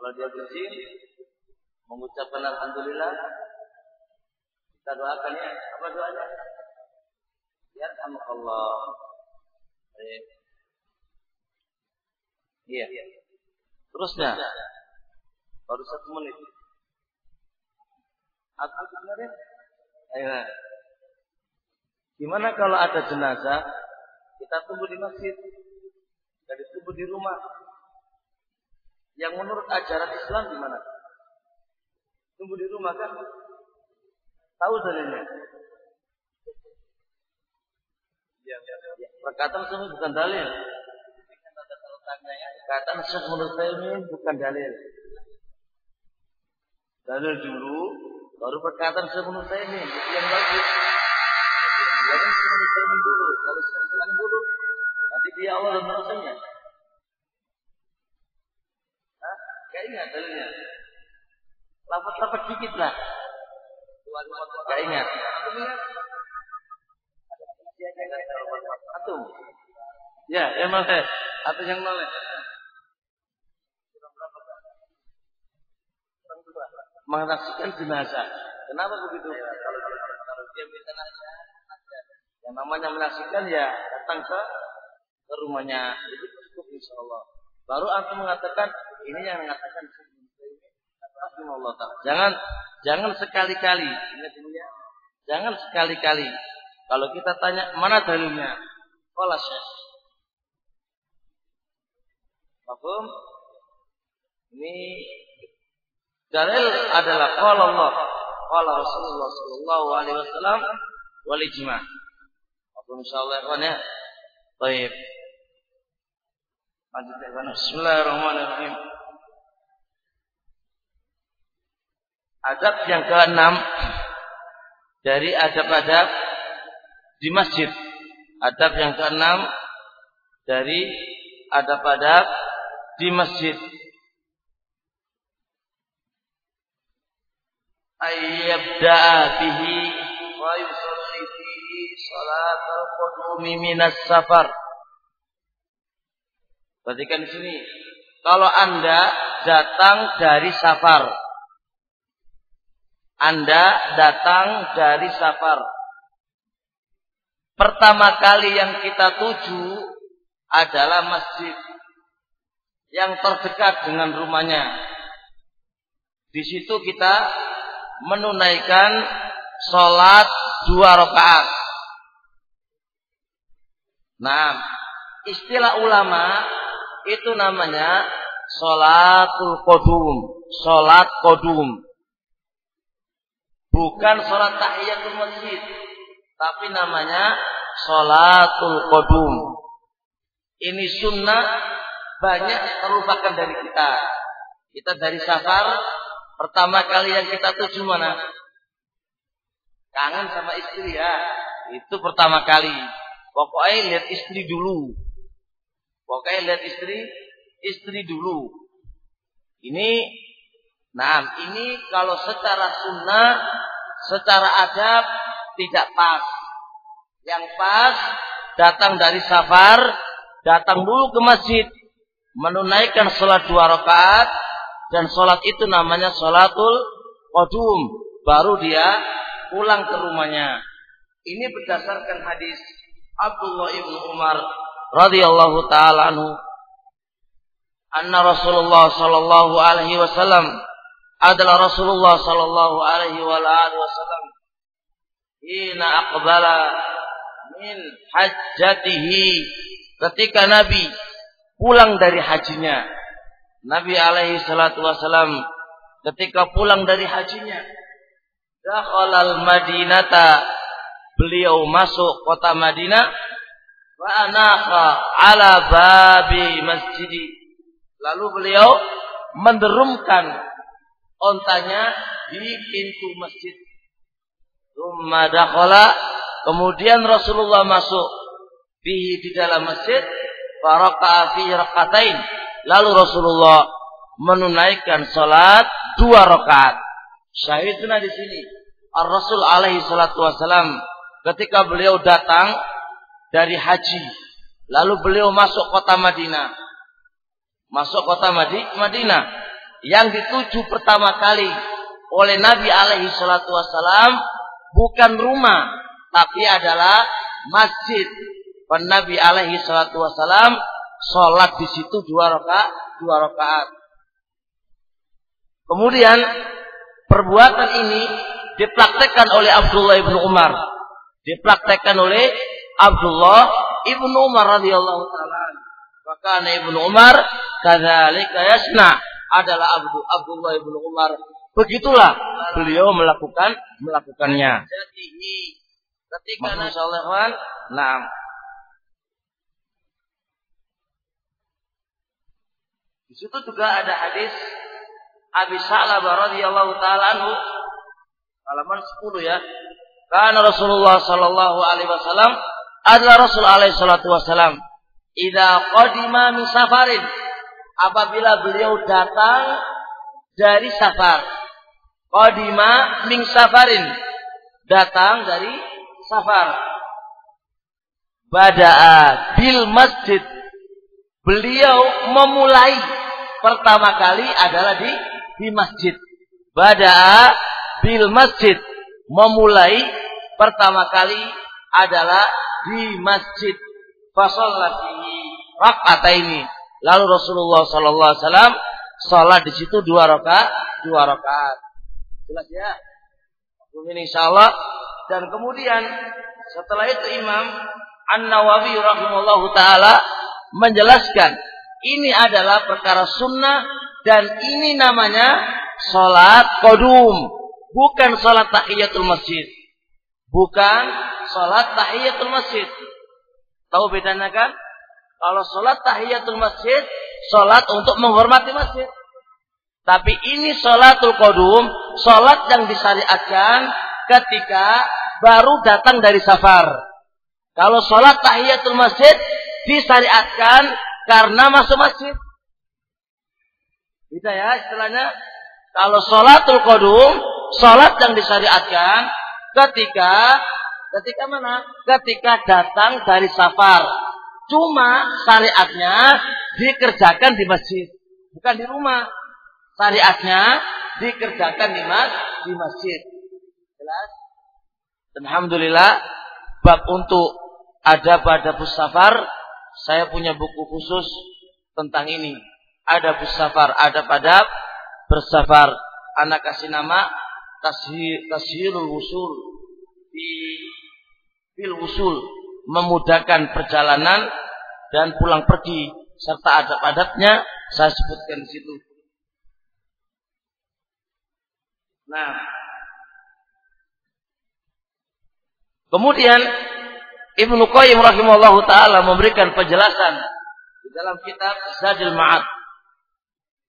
Kalau dia bersin, mengucapkan alhamdulillah, kita doakan ya. Apa doanya? Ya Allah. Iya. Terusnya. Baru satu menit. Apa sebenarnya? Ayo. Gimana kalau ada jenazah, kita tunggu di masjid, dari tunggu di rumah. Yang menurut ajaran Islam gimana? Tunggu di rumah kan? Tahu dalilnya? Ya, ya, ya. Perkataan semua bukan dalil. Perkataan Syekh menurut saya ini bukan dalil. Dalil dulu, baru perkataan Syekh menurut saya ini yang bagus. Jangan saya dulu. Bilang dulu, nanti dia Allah dan Rasulnya. Hah? Gak ingat dalilnya. Lapat-lapat dikit lah. Gak ingat. Antum. Ya, emang saya. Atau yang nolnya. Menyaksikan jenazah. Kenapa begitu? Kalau dia yang namanya menyaksikan ya datang ke ke rumahnya itu cukup insya Allah. Baru antum mengatakan ini yang mengatakan Allah Jangan jangan sekali-kali. Jangan sekali-kali kalau kita tanya mana dalilnya? Qala Syekh. Paham? Ini dalil adalah qala Allah, qala Rasulullah sallallahu alaihi wasallam wal ijma'. Paham insyaallah ya kawan ya. Baik. Lanjut ya Bismillahirrahmanirrahim. Adab yang keenam dari adab-adab di masjid. Adab yang keenam dari adab-adab di masjid. Ayyabda'a bihi wa yusalli fihi salatal qudumi minas safar. Perhatikan di sini. Kalau Anda datang dari safar, anda datang dari safar. Pertama kali yang kita tuju adalah masjid yang terdekat dengan rumahnya. Di situ kita menunaikan sholat dua rakaat. Nah, istilah ulama itu namanya sholatul kodum, sholat kodum. Bukan sholat tahiyatul masjid. Tapi namanya sholatul kodum. Ini sunnah banyak terlupakan dari kita. Kita dari safar, pertama kali yang kita tuju mana? Kangen sama istri ya. Itu pertama kali. Pokoknya lihat istri dulu. Pokoknya lihat istri, istri dulu. Ini Nah, ini kalau secara sunnah, secara adab tidak pas. Yang pas datang dari safar, datang dulu ke masjid, menunaikan sholat dua rakaat dan sholat itu namanya sholatul qadum. Baru dia pulang ke rumahnya. Ini berdasarkan hadis Abdullah ibnu Umar radhiyallahu taala anhu anna Rasulullah sallallahu alaihi wasallam adalah Rasulullah sallallahu alaihi wasallam. Hina aqbala min hajjatihi. Ketika Nabi pulang dari hajinya Nabi alaihi salatu wasallam ketika pulang dari hajinya dakhalal madinata. Beliau masuk kota Madinah wa anaqa ala babi masjid lalu beliau menderumkan ontanya di pintu masjid. Tsumma kemudian Rasulullah masuk di di dalam masjid, faraqa'a fi rakatain. Lalu Rasulullah menunaikan salat dua rakaat. Syahiduna di sini Ar-Rasul alaihi salatu wasalam ketika beliau datang dari haji, lalu beliau masuk kota Madinah. Masuk kota Madinah yang dituju pertama kali oleh Nabi alaihi salatu wasalam bukan rumah tapi adalah masjid. Dan Nabi alaihi salatu wasalam sholat di situ dua rakaat, dua rakaat. Kemudian perbuatan ini dipraktekkan oleh Abdullah ibnu Umar, dipraktekkan oleh Abdullah ibnu Umar radhiyallahu taala. Maka ibnu Umar kadzalika yasna adalah Abdu Abdullah ibnu Umar. Begitulah beliau melakukan melakukannya. Ketika Masya nah, Di situ juga ada hadis Abi Sa'labah radhiyallahu taala anhu halaman 10 ya. Karena Rasulullah sallallahu alaihi wasallam adalah Rasul alaihi salatu wasallam. Idza qadima min safarin apabila beliau datang dari safar. Qadima min safarin datang dari safar. Bada'a bil masjid beliau memulai pertama kali adalah di di masjid. Bada'a bil masjid. Memulai pertama kali adalah di masjid. Fasallatihi ini. Lalu Rasulullah sallallahu alaihi wasallam salat di situ dua rakaat, dua rakaat. Jelas ya? Ini insyaallah dan kemudian setelah itu Imam An-Nawawi rahimahullahu taala menjelaskan ini adalah perkara sunnah dan ini namanya sholat kodum. Bukan sholat tahiyatul masjid. Bukan sholat tahiyatul masjid. Tahu bedanya kan? Kalau sholat tahiyatul masjid, sholat untuk menghormati masjid. Tapi ini sholatul kodum, sholat yang disyariatkan ketika baru datang dari safar. Kalau sholat tahiyatul masjid disyariatkan karena masuk masjid. Bisa ya istilahnya. Kalau sholatul kodum, sholat yang disyariatkan ketika ketika mana? Ketika datang dari safar. Cuma syariatnya dikerjakan di masjid, bukan di rumah. Syariatnya dikerjakan di mas di masjid. Jelas? Alhamdulillah bab untuk ada pada safar saya punya buku khusus tentang ini. Ada bersafar, ada pada bersafar. Anak kasih nama Tashirul Wusul di Fil Wusul memudahkan perjalanan dan pulang pergi serta ada padatnya saya sebutkan di situ. Nah, kemudian Ibnu Qayyim rahimahullah taala memberikan penjelasan di dalam kitab Zadil Ma'ad.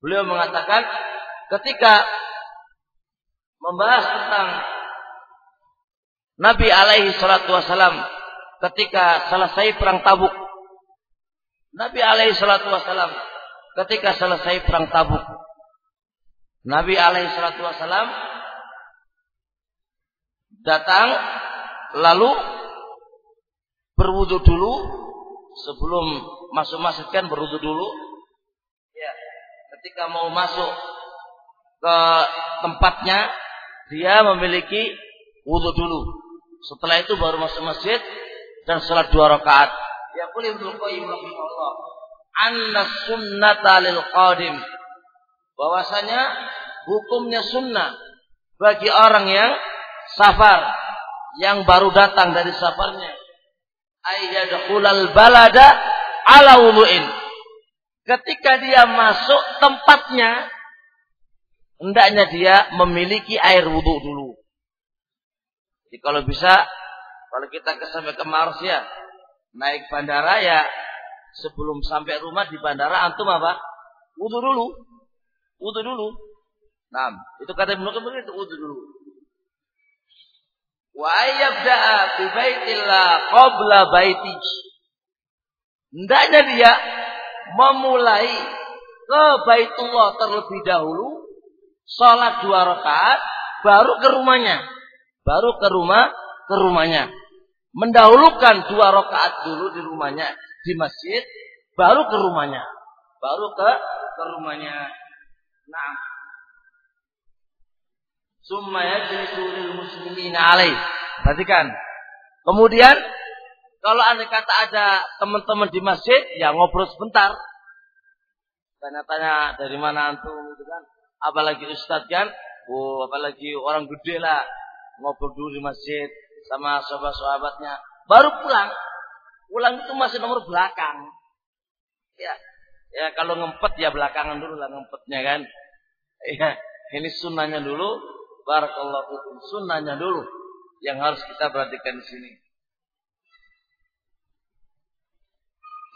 Beliau mengatakan ketika membahas tentang Nabi alaihi salatu wasalam ketika selesai perang Tabuk. Nabi alaihi salatu wasalam ketika selesai perang Tabuk. Nabi alaihi salatu wasalam datang lalu berwudu dulu sebelum masuk masjid kan berwudu dulu. Ya, ketika mau masuk ke tempatnya dia memiliki wudu dulu. Setelah itu baru masuk masjid dan sholat dua rakaat. Ya qul Ibnu Qayyim rahimahullah. Anna sunnata lil qadim. Bahwasanya hukumnya sunnah bagi orang yang safar yang baru datang dari safarnya ayyadkhulal balada ala wudu'in. Ketika dia masuk tempatnya, hendaknya dia memiliki air wudhu dulu. Jadi kalau bisa, kalau kita ke sampai ke Marsya, naik bandara ya sebelum sampai rumah di bandara antum apa? Wudhu dulu. Wudhu dulu. Nah, itu kata Ibnu Qayyim itu wudhu dulu. Wa ayyabda'a bi baitillah qabla baiti. Hendaknya dia memulai ke Baitullah terlebih dahulu, sholat dua rakaat, baru ke rumahnya, baru ke rumah ke rumahnya. Mendahulukan dua rakaat dulu di rumahnya di masjid, baru ke rumahnya, baru ke ke rumahnya. Nah. Summa yajlisu lil muslimina alaih. Perhatikan. Kemudian kalau anda kata ada teman-teman di masjid, ya ngobrol sebentar. Tanya-tanya dari mana antum gitu kan. Apalagi ustadz kan. Oh, apalagi orang gede lah. Ngobrol dulu di masjid sama sahabat-sahabatnya. Baru pulang. Pulang itu masih nomor belakang. Ya, ya kalau ngempet ya belakangan dulu lah ngempetnya kan. Ya, ini sunnahnya dulu. Barakallahu fikum. Sunnahnya dulu yang harus kita perhatikan di sini.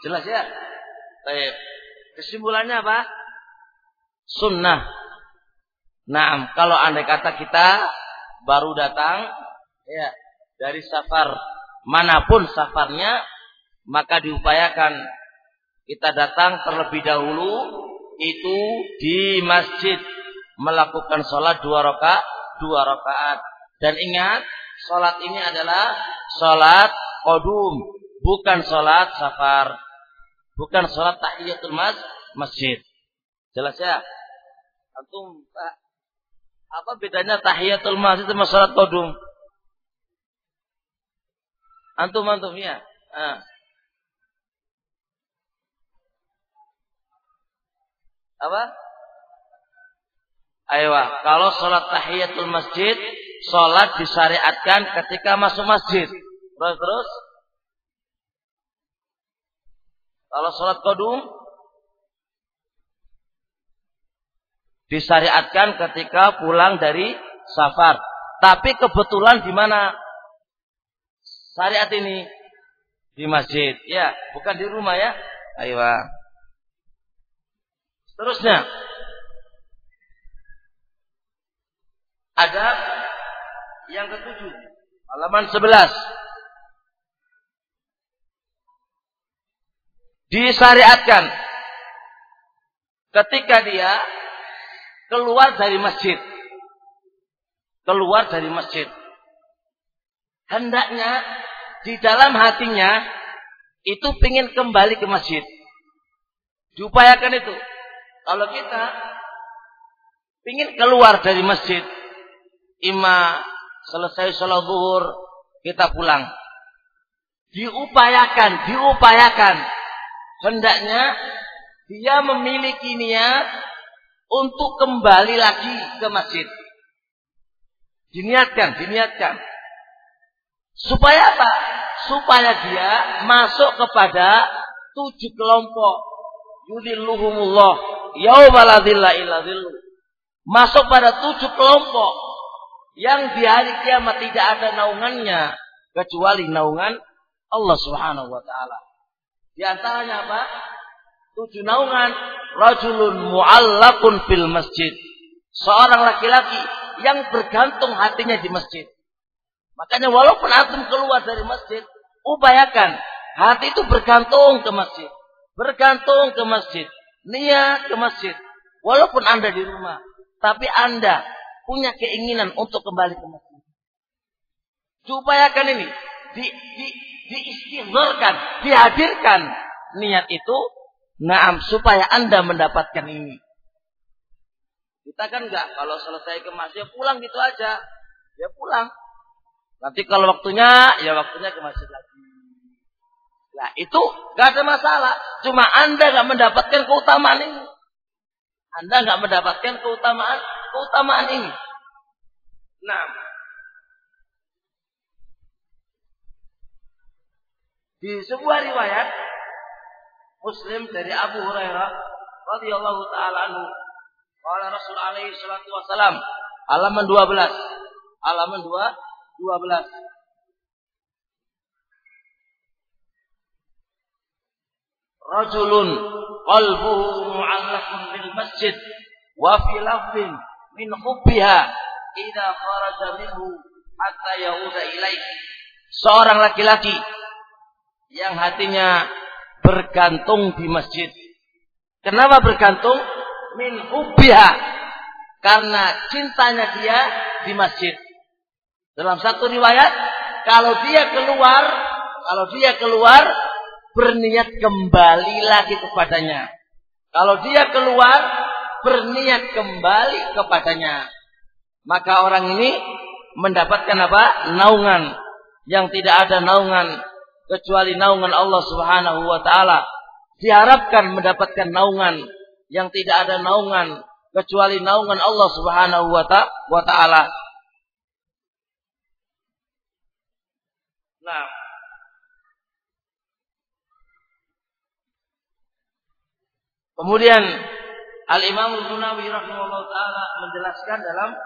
Jelas ya? Baik. Kesimpulannya apa? Sunnah. Nah, kalau andai kata kita baru datang, ya dari safar mana pun safarnya, maka diupayakan kita datang terlebih dahulu itu di masjid melakukan sholat dua rakaat, dua rakaat. Dan ingat, sholat ini adalah sholat kodum, bukan sholat safar, bukan sholat tahiyatul mas masjid. Jelas ya? Antum apa bedanya tahiyatul masjid sama sholat kodum? Antum antum ya. Ah. Apa? Ayo, kalau sholat tahiyatul masjid, sholat disyariatkan ketika masuk masjid. Terus terus. Kalau sholat kodum, disyariatkan ketika pulang dari safar. Tapi kebetulan di mana syariat ini di masjid, ya, bukan di rumah ya. Ayo. Terusnya ada yang ketujuh, halaman 11. Disyariatkan ketika dia keluar dari masjid. Keluar dari masjid. Hendaknya di dalam hatinya itu ingin kembali ke masjid. Diupayakan itu. Kalau kita ingin keluar dari masjid, ima selesai sholat zuhur, kita pulang. Diupayakan, diupayakan. Hendaknya dia memiliki niat untuk kembali lagi ke masjid. Diniatkan, diniatkan. Supaya apa? Supaya dia masuk kepada tujuh kelompok. Yudilluhumullah. Yaumaladillah illa Masuk pada tujuh kelompok. Yang di hari kiamat tidak ada naungannya. Kecuali naungan Allah subhanahu wa ta'ala. Di antaranya apa? Tujuh naungan. Rajulun mu'allakun fil masjid. Seorang laki-laki yang bergantung hatinya di masjid. Makanya walaupun antum keluar dari masjid, upayakan hati itu bergantung ke masjid. Bergantung ke masjid. Niat ke masjid. Walaupun Anda di rumah. Tapi Anda punya keinginan untuk kembali ke masjid. Upayakan ini. Di, di, diistighfarkan. Dihadirkan niat itu. Naam. Supaya Anda mendapatkan ini. Kita kan enggak. Kalau selesai ke masjid pulang gitu aja. Ya pulang. Nanti kalau waktunya, ya waktunya ke masjid lagi. Nah itu gak ada masalah. Cuma anda gak mendapatkan keutamaan ini. Anda gak mendapatkan keutamaan keutamaan ini. Nah, di sebuah riwayat Muslim dari Abu Hurairah radhiyallahu taala anhu, qala Rasul alaihi salatu wasalam, halaman 12. Halaman 2 12. Rajulun qalbuhu mu'allaqun bil masjid wa fi lafzin min hubbiha idza kharaja minhu hatta yauda ilaihi. Seorang laki-laki yang hatinya bergantung di masjid. Kenapa bergantung? Min hubbiha. Karena cintanya dia di masjid. Dalam satu riwayat, kalau dia keluar, kalau dia keluar, berniat kembali lagi kepadanya. Kalau dia keluar, berniat kembali kepadanya. Maka orang ini mendapatkan apa? Naungan yang tidak ada naungan kecuali naungan Allah Subhanahu wa taala. Diharapkan mendapatkan naungan yang tidak ada naungan kecuali naungan Allah Subhanahu wa taala. Nah, Kemudian Al-Imam Al-Munawi rahimahullah taala menjelaskan dalam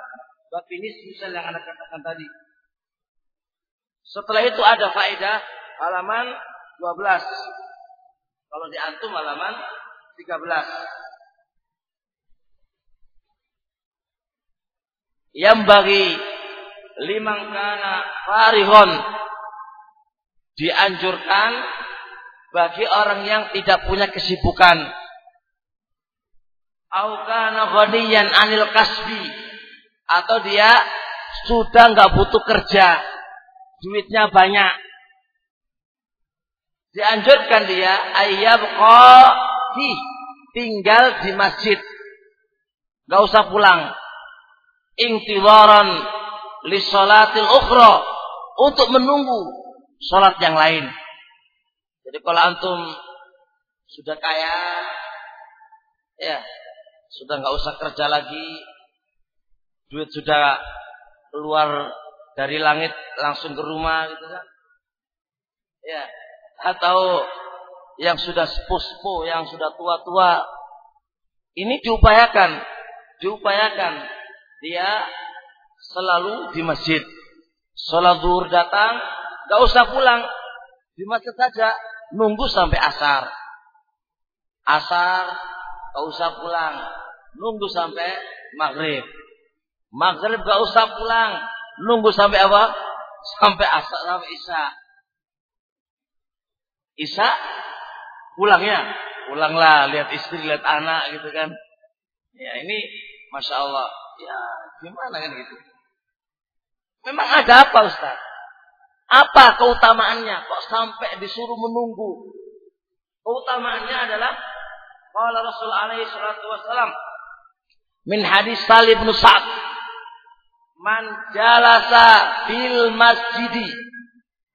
bab ini misal yang Anda katakan tadi. Setelah itu ada faedah halaman 12. Kalau di antum halaman 13. Yang bagi limang kana farihon dianjurkan bagi orang yang tidak punya kesibukan au anil kasbi atau dia sudah nggak butuh kerja, duitnya banyak. Dianjurkan dia ayyab di tinggal di masjid. nggak usah pulang. Intiwaran li salatil ukhra untuk menunggu salat yang lain. Jadi kalau antum sudah kaya ya sudah nggak usah kerja lagi, duit sudah keluar dari langit langsung ke rumah gitu kan. Ya, atau yang sudah sepuh-sepuh, yang sudah tua-tua, ini diupayakan, diupayakan dia selalu di masjid. Sholat zuhur datang, nggak usah pulang, di masjid saja, nunggu sampai asar. Asar, nggak usah pulang, nunggu sampai maghrib. Maghrib gak usah pulang, nunggu sampai apa? Sampai asar sampai isya. Isya pulangnya, pulanglah lihat istri, lihat anak gitu kan. Ya ini masya Allah, ya gimana kan gitu. Memang ada apa Ustaz? Apa keutamaannya? Kok sampai disuruh menunggu? Keutamaannya adalah kalau Rasul alaihi salatu wasallam min hadis Salih bin Sa'ad man jalasa fil masjidi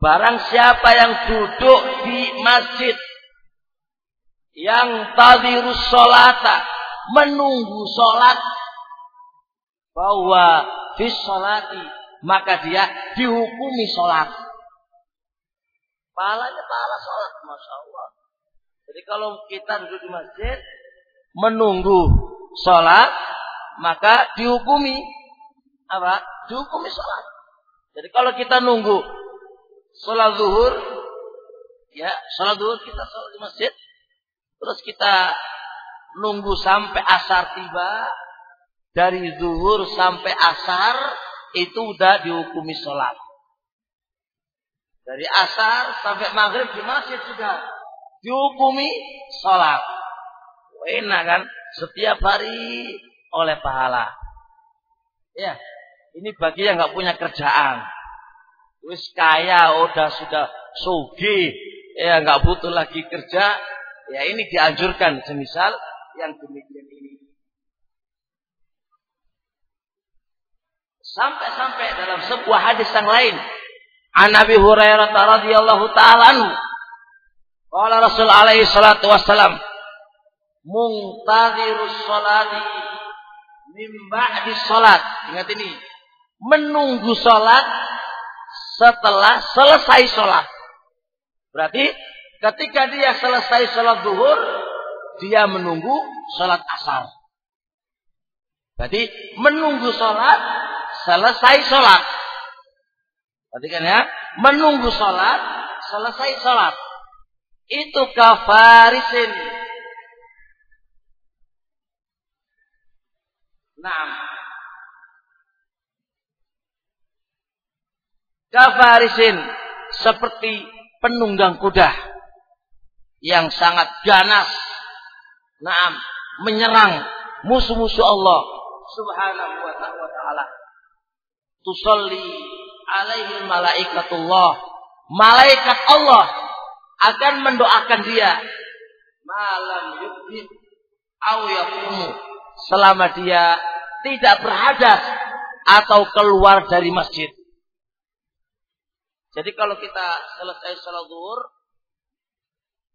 barang siapa yang duduk di masjid yang tadirus solata menunggu solat bahwa fis solati maka dia dihukumi solat pahalanya pahala solat masya Allah jadi kalau kita duduk di masjid menunggu sholat maka dihukumi apa? Dihukumi sholat. Jadi kalau kita nunggu sholat zuhur, ya sholat zuhur kita sholat di masjid, terus kita nunggu sampai asar tiba, dari zuhur sampai asar itu udah dihukumi sholat. Dari asar sampai maghrib di masjid sudah dihukumi sholat. Enak kan? Setiap hari oleh pahala. Ya, ini bagi yang nggak punya kerjaan. Wis kaya, udah sudah sugi, ya nggak butuh lagi kerja. Ya ini dianjurkan semisal yang demikian ini. Sampai-sampai dalam sebuah hadis yang lain, An Nabi Hurairah radhiyallahu taala anhu, qala Rasul alaihi salatu wassalam, muntazirus salati mim ba'di salat. Ingat ini. Menunggu salat setelah selesai salat. Berarti ketika dia selesai salat zuhur, dia menunggu salat asar. Berarti menunggu salat selesai salat. Perhatikan ya, menunggu salat selesai salat. Itu kafarisin Naam. Kafarisin seperti penunggang kuda yang sangat ganas. Naam, menyerang musuh-musuh Allah Subhanahu wa taala. Tusalli alaihi malaikatullah. Malaikat Allah akan mendoakan dia malam yubhid au yaqumu selama dia tidak berhadas atau keluar dari masjid. Jadi kalau kita selesai sholat zuhur,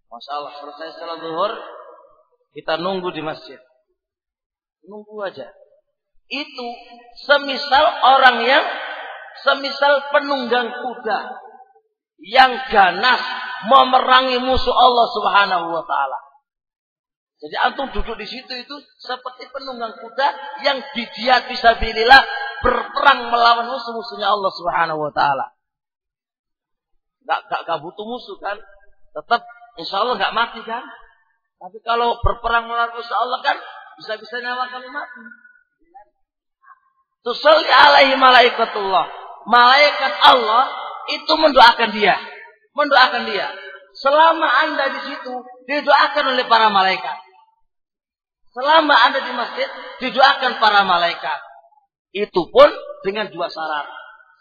Masya Allah, selesai sholat zuhur, kita nunggu di masjid. Nunggu aja. Itu semisal orang yang, semisal penunggang kuda yang ganas memerangi musuh Allah Subhanahu wa taala. Jadi antum duduk di situ itu seperti penunggang kuda yang didiat bisa bililah berperang melawan musuh-musuhnya Allah Subhanahu wa taala. Gak, gak butuh musuh kan? Tetap insya Allah gak mati kan? Tapi kalau berperang melawan musuh Allah kan bisa-bisa nyawa kamu mati. Tusalli alaihi malaikatullah. Malaikat Allah itu mendoakan dia. Mendoakan dia. Selama anda di situ, didoakan oleh para malaikat. Selama anda di masjid, didoakan para malaikat. Itu pun dengan dua syarat.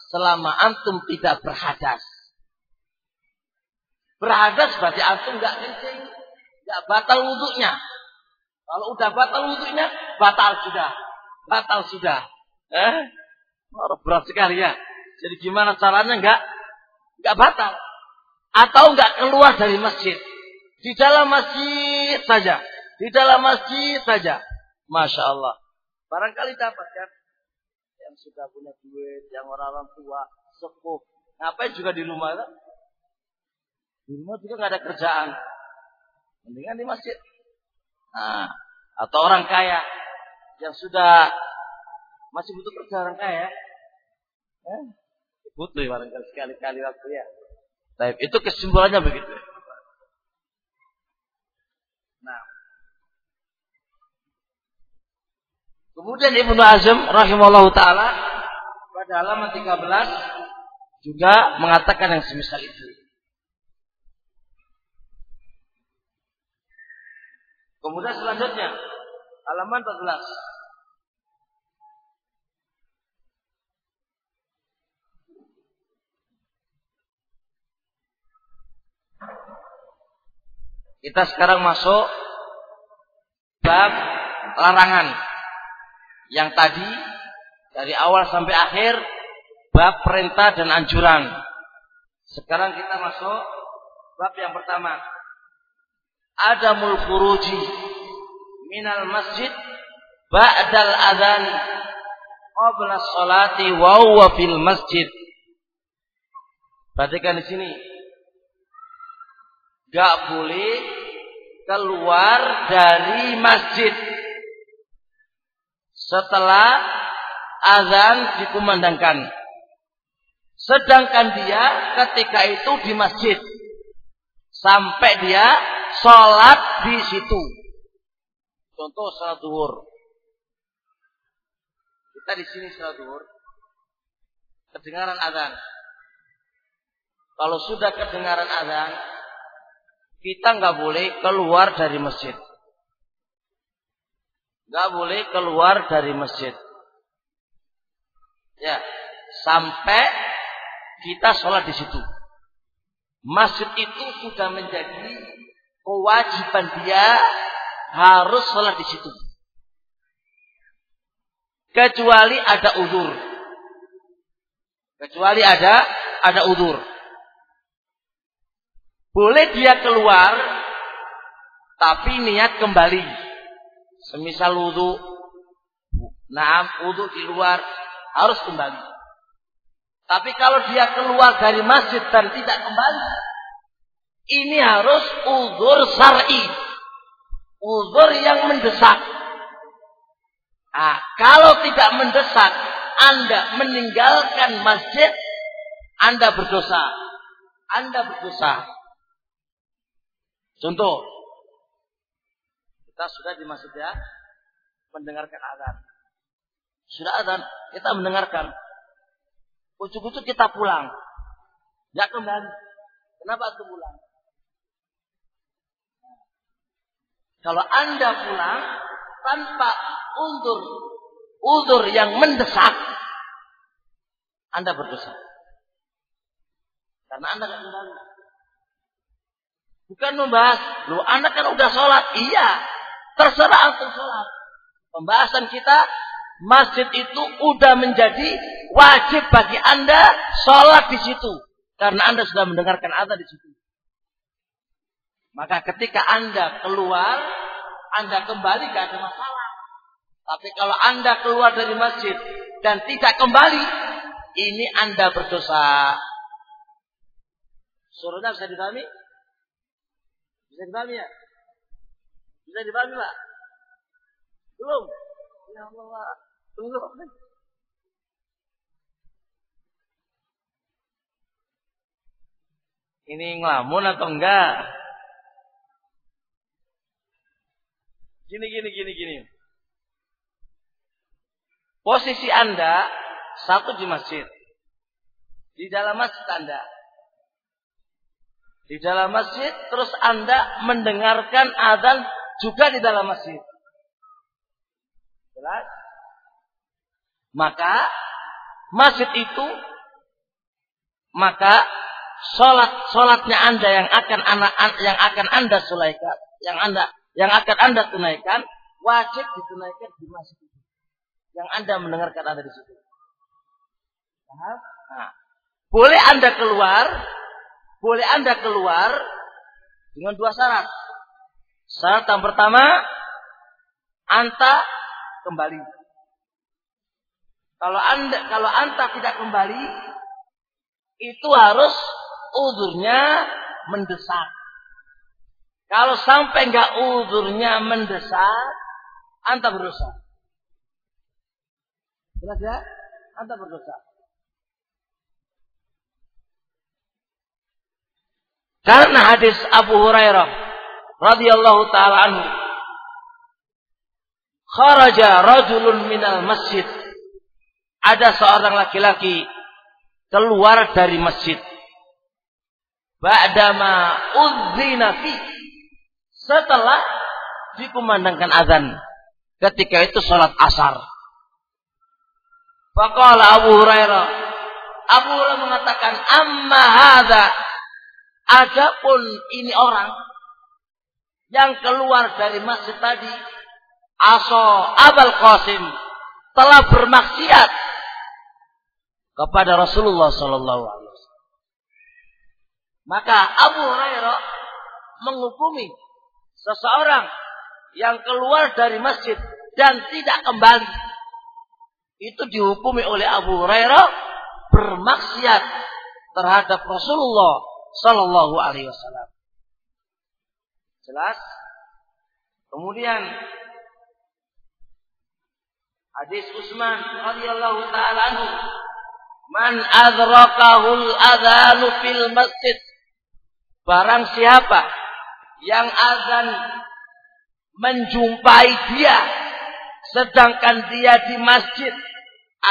Selama antum tidak berhadas. Berhadas berarti antum nggak kencing, nggak batal wudhunya. Kalau udah batal wudhunya, batal sudah, batal sudah. Eh, berat sekali ya. Jadi gimana caranya nggak nggak batal atau nggak keluar dari masjid. Di dalam masjid saja. Di dalam masjid saja. Masya Allah. Barangkali dapat kan. Yang sudah punya duit, yang orang-orang tua, sepuh. Ngapain juga di rumah kan? Di rumah juga nggak ada kerjaan. Mendingan di masjid. Nah, atau orang kaya yang sudah masih butuh kerja orang kaya. Eh? Butuh barangkali sekali-kali waktu ya. Baik, itu kesimpulannya begitu. Nah. Kemudian Ibnu Azm rahimahullah taala pada halaman 13 juga mengatakan yang semisal itu. Kemudian selanjutnya halaman 14 Kita sekarang masuk bab larangan. Yang tadi dari awal sampai akhir bab perintah dan anjuran. Sekarang kita masuk bab yang pertama. Adamul khuruji minal masjid ba'dal adzan qabla sholati wa huwa fil masjid. Perhatikan di sini Gak boleh keluar dari masjid setelah azan dikumandangkan. Sedangkan dia ketika itu di masjid sampai dia sholat di situ. Contoh sholat duhur. Kita di sini sholat duhur. Kedengaran azan. Kalau sudah kedengaran azan, kita nggak boleh keluar dari masjid. Nggak boleh keluar dari masjid. Ya, sampai kita sholat di situ. Masjid itu sudah menjadi kewajiban dia harus sholat di situ. Kecuali ada udur. Kecuali ada ada udur. Boleh dia keluar, tapi niat kembali. Semisal wudhu, nah wudhu di luar, harus kembali. Tapi kalau dia keluar dari masjid dan tidak kembali, ini harus uzur syar'i. Uzur yang mendesak. Nah, kalau tidak mendesak, Anda meninggalkan masjid, Anda berdosa. Anda berdosa. Contoh, kita sudah di masjid ya, mendengarkan azan. Sudah azan, kita mendengarkan. Ujuk-ujuk kita pulang. Ya kembali. Kenapa aku pulang? Kalau anda pulang tanpa undur, undur yang mendesak, anda berdosa. Karena anda tidak kembali. Bukan membahas, lu anak kan udah sholat. Iya, terserah antum sholat. Pembahasan kita masjid itu udah menjadi wajib bagi Anda sholat di situ karena Anda sudah mendengarkan azan di situ. Maka ketika Anda keluar, Anda kembali gak ada masalah. Tapi kalau Anda keluar dari masjid dan tidak kembali, ini Anda berdosa. Suruhnya bisa dipahami? Bisa dipahami ya? Bisa dipahami Pak? Belum? Ya Allah, tunggu. Ini ngelamun atau enggak? Gini, gini, gini, gini. Posisi Anda satu di masjid. Di dalam masjid Anda. Di dalam masjid, terus Anda mendengarkan adzan juga di dalam masjid. Jelas? Maka masjid itu maka salat salatnya Anda yang akan anak yang akan Anda sulaikan, yang Anda yang akan Anda tunaikan wajib ditunaikan di masjid itu. Yang Anda mendengarkan Anda di situ. Nah, boleh Anda keluar, boleh Anda keluar dengan dua syarat. Syarat yang pertama, Anda kembali. Kalau Anda kalau Anda tidak kembali, itu harus udurnya mendesak. Kalau sampai nggak udurnya mendesak, anta berdosa. Jelas ya? Anta berdosa. Karena hadis Abu Hurairah radhiyallahu taala anhu. Kharaja rajulun minal masjid. Ada seorang laki-laki keluar dari masjid. Ba'dama udzina fi. Setelah dikumandangkan azan ketika itu sholat asar. Faqala Abu Hurairah Abu Hurairah mengatakan amma hadza adapun ini orang yang keluar dari masjid tadi aso Abul Qasim telah bermaksiat kepada Rasulullah sallallahu alaihi maka Abu Hurairah menghukumi seseorang yang keluar dari masjid dan tidak kembali. Itu dihukumi oleh Abu Hurairah bermaksiat terhadap Rasulullah Sallallahu Alaihi Wasallam. Jelas? Kemudian hadis Utsman radhiyallahu taala anhu man adrakahul adzanu fil masjid Barang siapa yang azan menjumpai dia sedangkan dia di masjid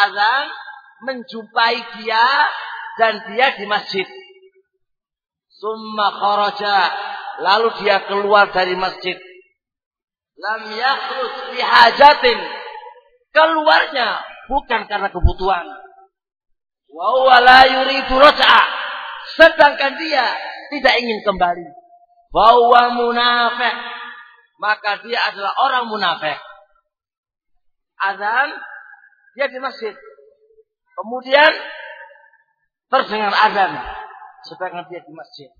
azan menjumpai dia dan dia di masjid summa kharaja lalu dia keluar dari masjid lam yakhruj li hajatin keluarnya bukan karena kebutuhan wa huwa la yuridu sedangkan dia tidak ingin kembali. Bahwa munafik. Maka dia adalah orang munafik. Azan, dia di masjid. Kemudian terdengar azan. Sedangkan dia di masjid.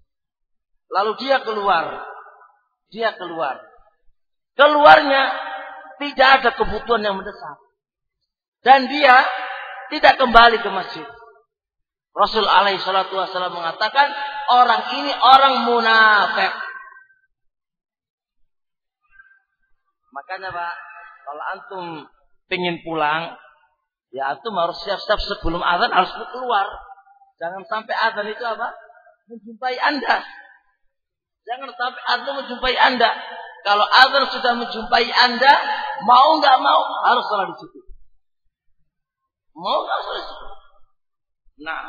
Lalu dia keluar. Dia keluar. Keluarnya tidak ada kebutuhan yang mendesak. Dan dia tidak kembali ke masjid. Rasul alaihi salatu wasallam mengatakan orang ini orang munafik. Makanya Pak, kalau antum pengen pulang, ya antum harus siap-siap sebelum azan harus keluar. Jangan sampai azan itu apa? Menjumpai Anda. Jangan sampai azan menjumpai Anda. Kalau azan sudah menjumpai Anda, mau nggak mau harus sholat di situ. Mau nggak sholat di situ. Nah,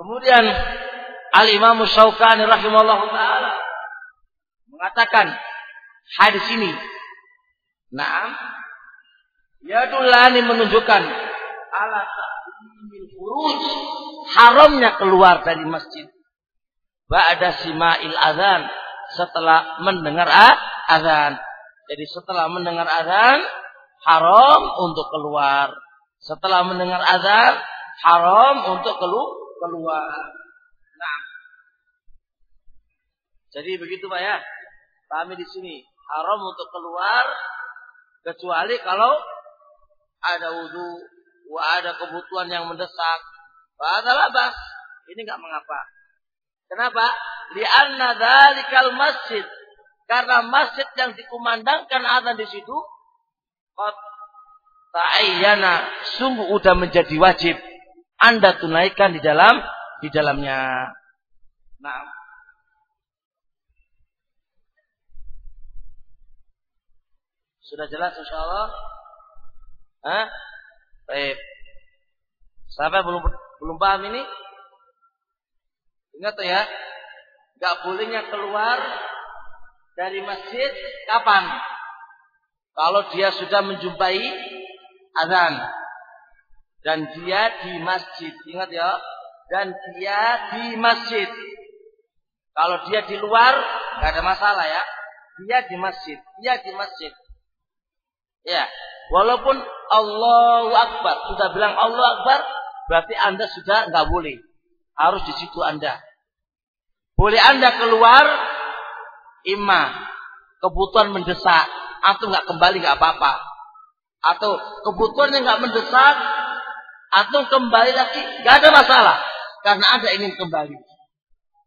Kemudian Al-Imam Syaukani rahimahullah taala mengatakan hadis ini Naam Yadulani menunjukkan ala ta'limil furuj haramnya keluar dari masjid ba'da sima'il adzan setelah mendengar azan. Jadi setelah mendengar azan haram untuk keluar. Setelah mendengar azan haram untuk kelu keluar. Nah. Jadi begitu Pak ya. Pahami di sini. Haram untuk keluar kecuali kalau ada wudhu, ada kebutuhan yang mendesak. Padahal bas. Ini nggak mengapa. Kenapa? Lianna dzalikal masjid. Karena masjid yang dikumandangkan azan di situ qad ta'ayyana sungguh udah menjadi wajib Anda tunaikan di dalam di dalamnya. Nah, Sudah jelas insyaallah? Hah? Baik. Sampai belum belum paham ini? Ingat ya, nggak bolehnya keluar dari masjid kapan? Kalau dia sudah menjumpai azan dan dia di masjid, ingat ya, dan dia di masjid. Kalau dia di luar nggak ada masalah ya. Dia di masjid, dia di masjid. Ya, walaupun Allahu Akbar sudah bilang Allah Akbar, berarti anda sudah nggak boleh. Harus di situ anda. Boleh Anda keluar imma kebutuhan mendesak atau nggak kembali nggak apa-apa. Atau kebutuhan yang nggak mendesak atau kembali lagi nggak ada masalah karena Anda ingin kembali.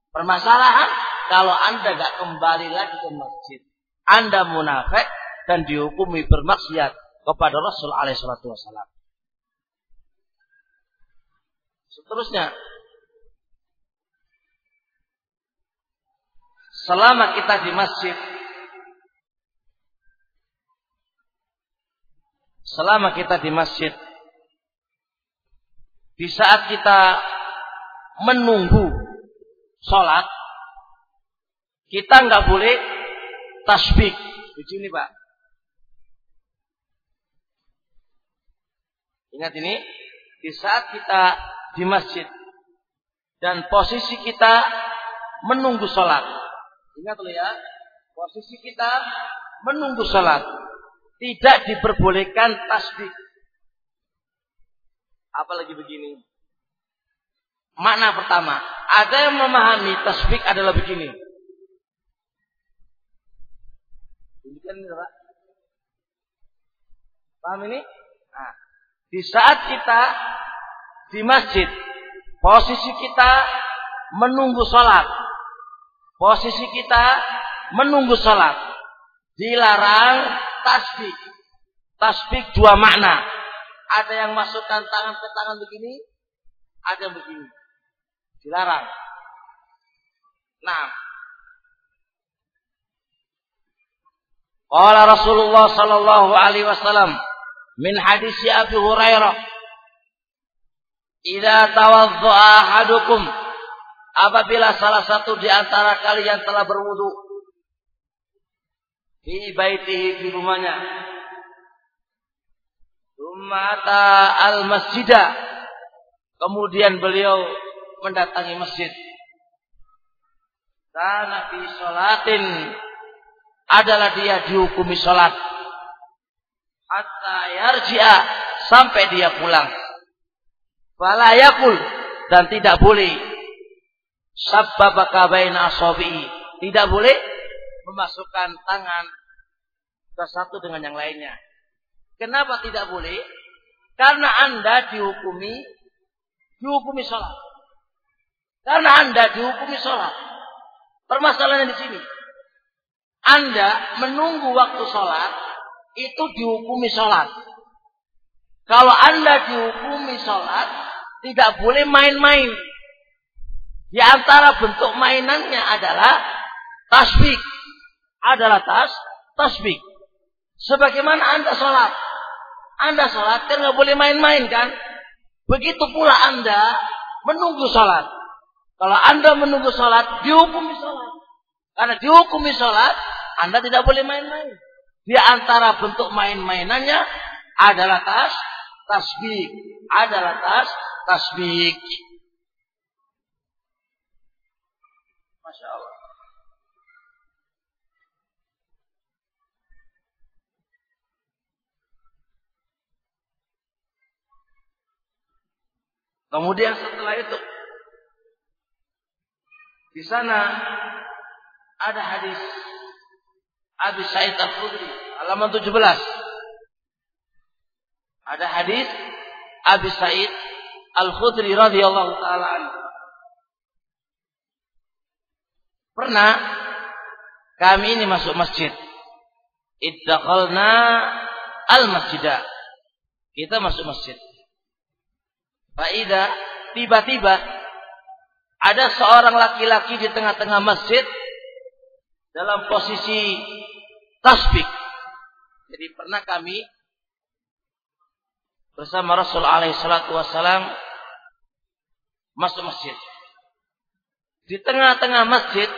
Permasalahan kalau Anda nggak kembali lagi ke masjid, Anda munafik dan dihukumi bermaksiat kepada Rasul alaihi wasallam. Seterusnya, selama kita di masjid selama kita di masjid di saat kita menunggu sholat kita nggak boleh tasbih di sini pak ingat ini di saat kita di masjid dan posisi kita menunggu sholat Ingat loh ya, posisi kita menunggu salat. Tidak diperbolehkan tasbih. Apalagi begini. Makna pertama, ada yang memahami tasbih adalah begini. Tunjukkan ini, Pak. Paham ini? Di saat kita di masjid, posisi kita menunggu sholat, Posisi kita menunggu salat. Dilarang tasbih. Tasbih dua makna. Ada yang masukkan tangan ke tangan begini, ada yang begini. Dilarang. Nah, Qala Rasulullah sallallahu alaihi wasallam min hadis Abi Hurairah Idza tawaddaa ahadukum apabila salah satu di antara kalian telah berwudu di baitihi di rumahnya. Umata al masjidah kemudian beliau mendatangi masjid. Karena fi sholatin. Adalah dia dihukumi sholat hatta sampai dia pulang fala dan tidak boleh sabbabaka baina asabi'i. Tidak boleh memasukkan tangan ke satu dengan yang lainnya. Kenapa tidak boleh? Karena Anda dihukumi dihukumi sholat. Karena Anda dihukumi sholat. Permasalahannya di sini. Anda menunggu waktu sholat itu dihukumi sholat. Kalau Anda dihukumi sholat, tidak boleh main-main. Di antara bentuk mainannya adalah tasbih. Adalah tas, tasbih. Sebagaimana Anda sholat. Anda sholat kan nggak boleh main-main kan? Begitu pula Anda menunggu sholat. Kalau Anda menunggu sholat, dihukumi sholat. Karena dihukumi sholat, Anda tidak boleh main-main. Di antara bentuk main-mainannya adalah tas, tasbih. Adalah tas, tasbih. Masya Allah. Kemudian setelah itu di sana ada hadis Abi Sa'id Al-Khudri halaman 17. Ada hadis Abi Sa'id Al-Khudri radhiyallahu taala. Pernah kami ini masuk masjid. Iddakhalna al-masjidah. Kita masuk masjid. Faida tiba-tiba ada seorang laki-laki di tengah-tengah masjid dalam posisi tasbih. Jadi pernah kami bersama Rasul alaihi salatu wasalam masuk masjid. Di tengah-tengah masjid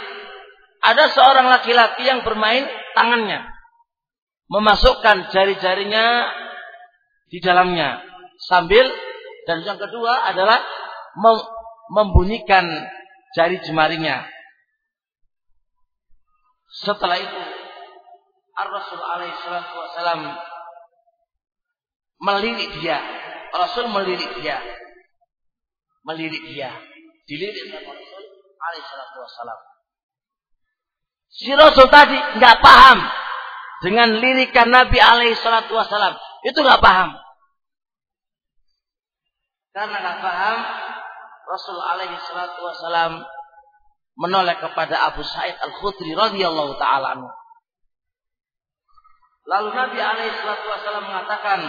ada seorang laki-laki yang bermain tangannya. Memasukkan jari-jarinya di dalamnya sambil dan yang kedua adalah mem membunyikan jari jemarinya. Setelah itu Ar-Rasul alaihi wasallam melirik dia. Rasul melirik dia. Melirik dia. Dilirik sama Rasul alaihi wasallam. Si Rasul tadi nggak paham dengan lirikan Nabi alaihi wasallam. Itu nggak paham. Karena nggak paham, Rasul alaihi salatu menoleh kepada Abu Sa'id Al-Khudri radhiyallahu taala Lalu Nabi alaihi salatu wasalam mengatakan,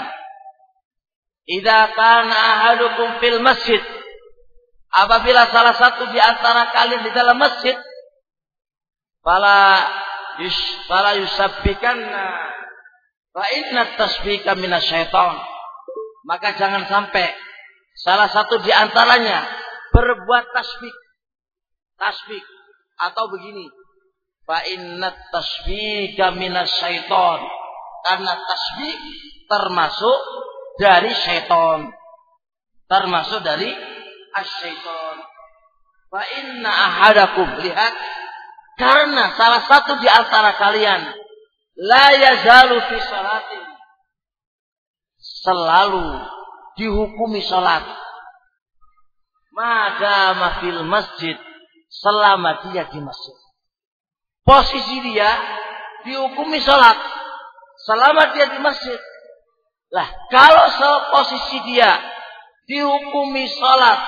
"Idza kana ahadukum fil masjid" Apabila salah satu di antara kalian di dalam masjid, fala yus fala yusabbikanna fa inna tasbika minasyaiton. Maka jangan sampai Salah satu di antaranya berbuat tasbih. Tasbih atau begini. Fa inna tasbika syaiton. Karena tasbih termasuk dari syaiton. Termasuk dari asyaiton. Fa inna ahadakum. Lihat. Karena salah satu di antara kalian. La yazalu fi salatin. Selalu dihukumi sholat. Madama fil masjid. Selama dia di masjid. Posisi dia dihukumi sholat. Selama dia di masjid. Lah, kalau posisi dia dihukumi sholat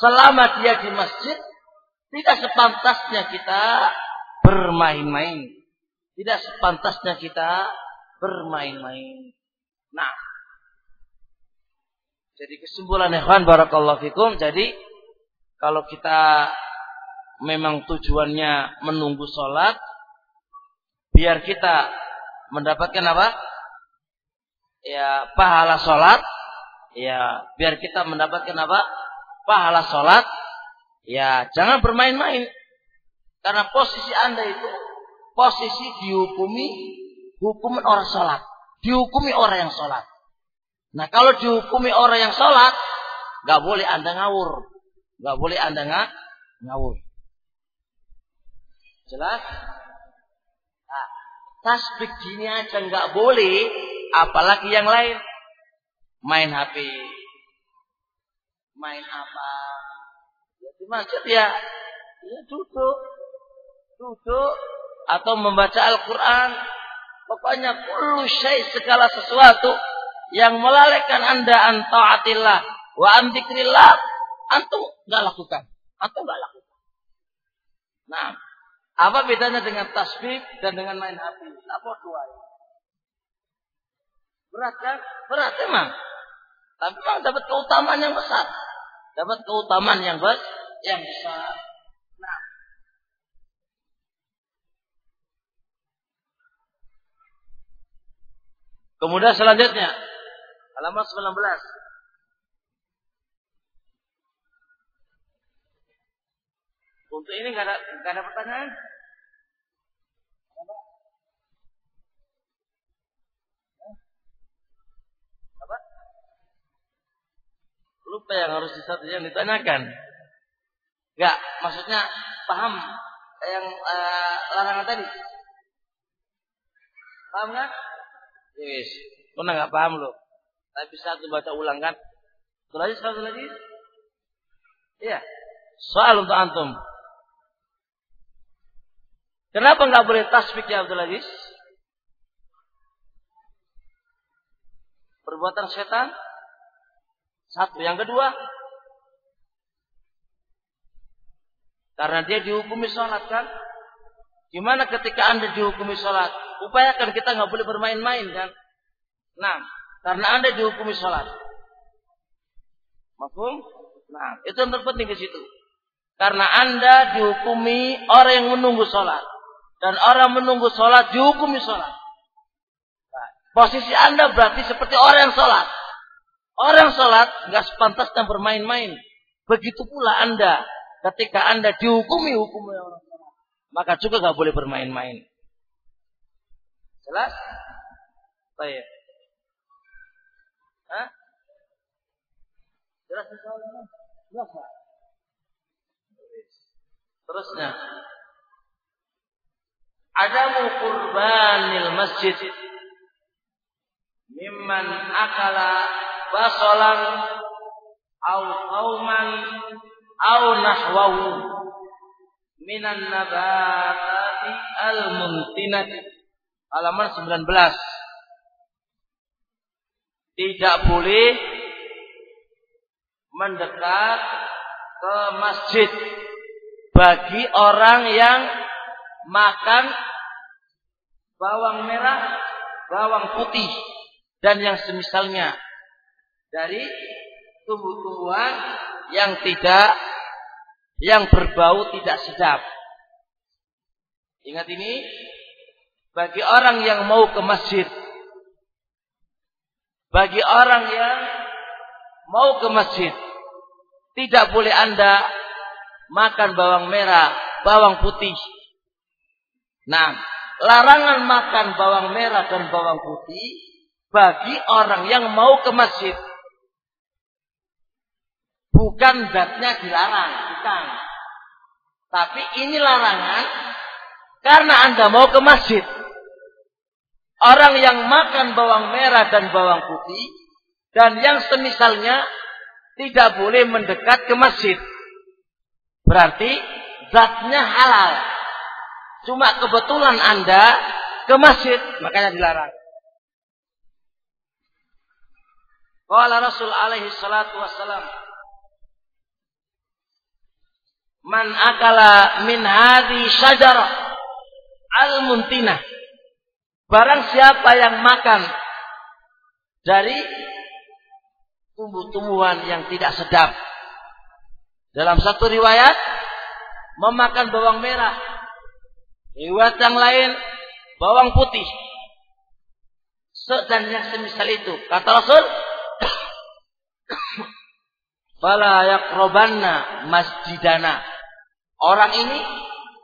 selama dia di masjid, tidak sepantasnya kita bermain-main. Tidak sepantasnya kita bermain-main. Nah, jadi kesimpulan ikhwan barakallahu fikum. Jadi kalau kita memang tujuannya menunggu sholat. Biar kita mendapatkan apa? Ya pahala sholat. Ya biar kita mendapatkan apa? Pahala sholat. Ya jangan bermain-main. Karena posisi anda itu posisi dihukumi hukuman orang sholat. Dihukumi orang yang sholat. Nah kalau dihukumi orang yang sholat, nggak boleh anda ngawur, nggak boleh anda ngawur. Jelas? Tasbih gini aja nggak boleh, apalagi yang lain. Main HP, main apa? Ya dimaksud ya, ya duduk, duduk atau membaca Al-Quran. Pokoknya kullu syai segala sesuatu yang melalaikan Anda antaatillah wa antikrillah, antum nggak lakukan. Antum nggak lakukan. Nah, apa bedanya dengan tasbih dan dengan main api? Apa dua ini? Berat kan? Berat emang. Tapi memang dapat keutamaan yang besar. Dapat keutamaan yang besar. Yang besar. Nah. Kemudian selanjutnya Halaman 19. Untuk ini nggak ada ada pertanyaan? Apa? Lupa yang harus yang ditanyakan. Enggak, maksudnya paham yang uh, larangan tadi? Paham kan? Yes. Kau nggak paham loh. Tapi satu baca ulang kan? Lagi, satu lagi. Iya. Soal untuk antum. Kenapa nggak boleh tasbih ya Abdul Aziz? Perbuatan setan. Satu. Yang kedua, karena dia dihukumi sholat kan? Gimana ketika anda dihukumi sholat? Upayakan kita nggak boleh bermain-main kan? Nah, karena anda dihukumi sholat. Mafhum? Nah, itu yang terpenting di situ. Karena anda dihukumi orang yang menunggu sholat. Dan orang menunggu sholat dihukumi sholat. Nah, posisi anda berarti seperti orang yang sholat. Orang sholat nggak sepantasnya bermain-main. Begitu pula anda ketika anda dihukumi hukum orang sholat. Maka juga nggak boleh bermain-main. Jelas? Baik. Hah? Jelas? Jelas Terusnya. Adamu kurbanil masjid mimman akala basolan au qauman au nahwahu minan nabati al muntinat halaman 19 tidak boleh mendekat ke masjid bagi orang yang makan bawang merah, bawang putih, dan yang semisalnya dari tumbuh-tumbuhan yang tidak yang berbau tidak sedap. Ingat ini bagi orang yang mau ke masjid. Bagi orang yang mau ke masjid, tidak boleh Anda makan bawang merah, bawang putih. Nah, larangan makan bawang merah dan bawang putih bagi orang yang mau ke masjid. Bukan zatnya dilarang, bukan. Tapi ini larangan karena Anda mau ke masjid. Orang yang makan bawang merah dan bawang putih dan yang semisalnya tidak boleh mendekat ke masjid. Berarti zatnya halal. Cuma kebetulan Anda ke masjid, makanya dilarang. Qala Rasul alaihi salatu wassalam Man akala min hadhi syajarah al-muntinah Barang siapa yang makan dari tumbuh-tumbuhan yang tidak sedap. Dalam satu riwayat memakan bawang merah Riwayat yang lain bawang putih. Dan yang semisal itu. Kata Rasul, Fala yakrobanna masjidana. Orang ini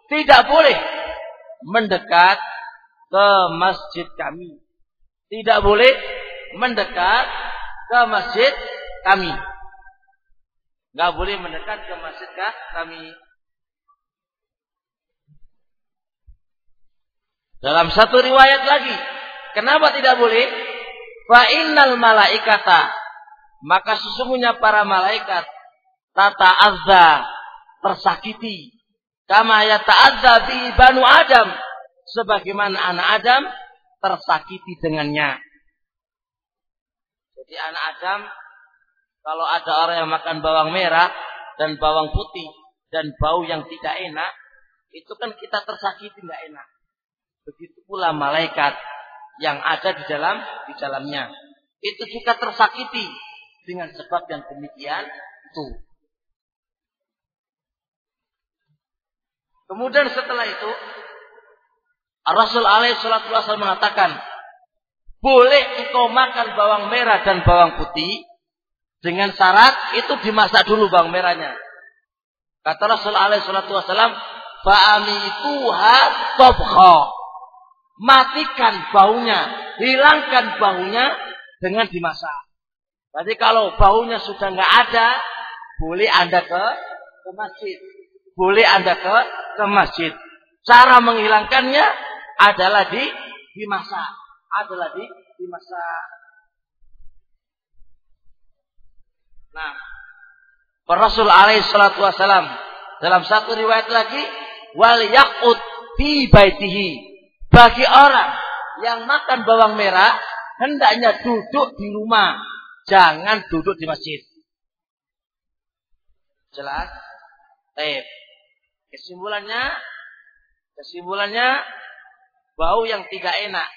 tidak boleh mendekat ke masjid kami. Tidak boleh mendekat ke masjid kami. Gak boleh mendekat ke masjid kami. Dalam satu riwayat lagi, kenapa tidak boleh? Fa innal malaikata maka sesungguhnya para malaikat tata azza tersakiti kama yata'adza bi banu Adam sebagaimana anak Adam tersakiti dengannya. Jadi anak Adam kalau ada orang yang makan bawang merah dan bawang putih dan bau yang tidak enak, itu kan kita tersakiti nggak enak. Begitu pula malaikat yang ada di dalam di dalamnya. Itu juga tersakiti dengan sebab yang demikian itu. Kemudian setelah itu Rasul alaihi salatu wasallam mengatakan, boleh engkau makan bawang merah dan bawang putih dengan syarat itu dimasak dulu bawang merahnya. Kata Rasul alaihi salatu wasallam, "Fa'amituha tabkha." matikan baunya, hilangkan baunya dengan dimasak. Jadi kalau baunya sudah nggak ada, boleh anda ke ke masjid, boleh anda ke ke masjid. Cara menghilangkannya adalah di dimasak, adalah di dimasak. Nah, Rasul alaihi salatu wasalam dalam satu riwayat lagi wal yaqut fi baitihi bagi orang yang makan bawang merah hendaknya duduk di rumah jangan duduk di masjid jelas Taib. kesimpulannya kesimpulannya bau yang tidak enak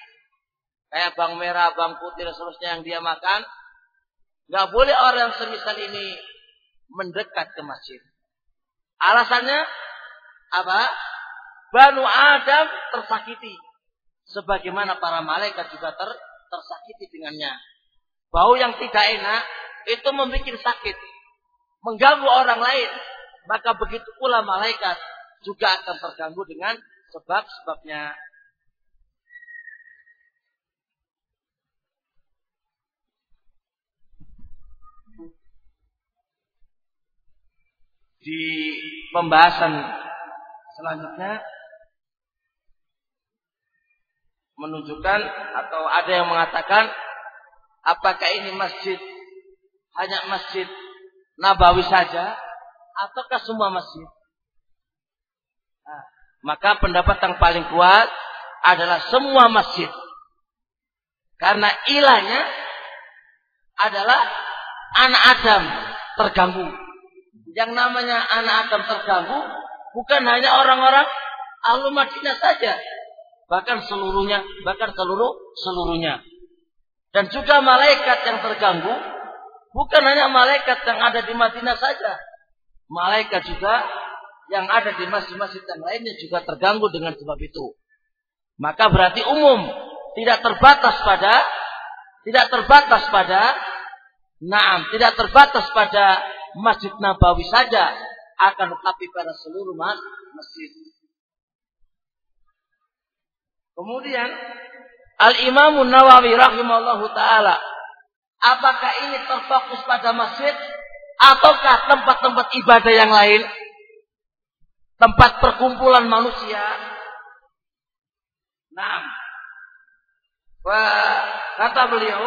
kayak bawang merah bawang putih dan seterusnya yang dia makan nggak boleh orang semisal ini mendekat ke masjid Alasannya apa? Banu Adam tersakiti. Sebagaimana para malaikat juga ter, tersakiti dengannya. Bau yang tidak enak itu membuat sakit. Mengganggu orang lain. Maka begitu pula malaikat juga akan terganggu dengan sebab-sebabnya. di pembahasan selanjutnya menunjukkan atau ada yang mengatakan apakah ini masjid hanya masjid Nabawi saja ataukah semua masjid? Nah, maka pendapat yang paling kuat adalah semua masjid. Karena ilahnya adalah anak Adam terganggu yang namanya anak Adam terganggu bukan hanya orang-orang ahlu Madinah saja, bahkan seluruhnya, bahkan seluruh seluruhnya. Dan juga malaikat yang terganggu bukan hanya malaikat yang ada di Madinah saja. Malaikat juga yang ada di masjid-masjid yang lainnya juga terganggu dengan sebab itu. Maka berarti umum, tidak terbatas pada tidak terbatas pada Naam, tidak terbatas pada Masjid Nabawi saja akan tetapi pada seluruh mas masjid. Kemudian Al Imam Nawawi rahimahullahu taala apakah ini terfokus pada masjid ataukah tempat-tempat ibadah yang lain? Tempat perkumpulan manusia. Nah, kata beliau,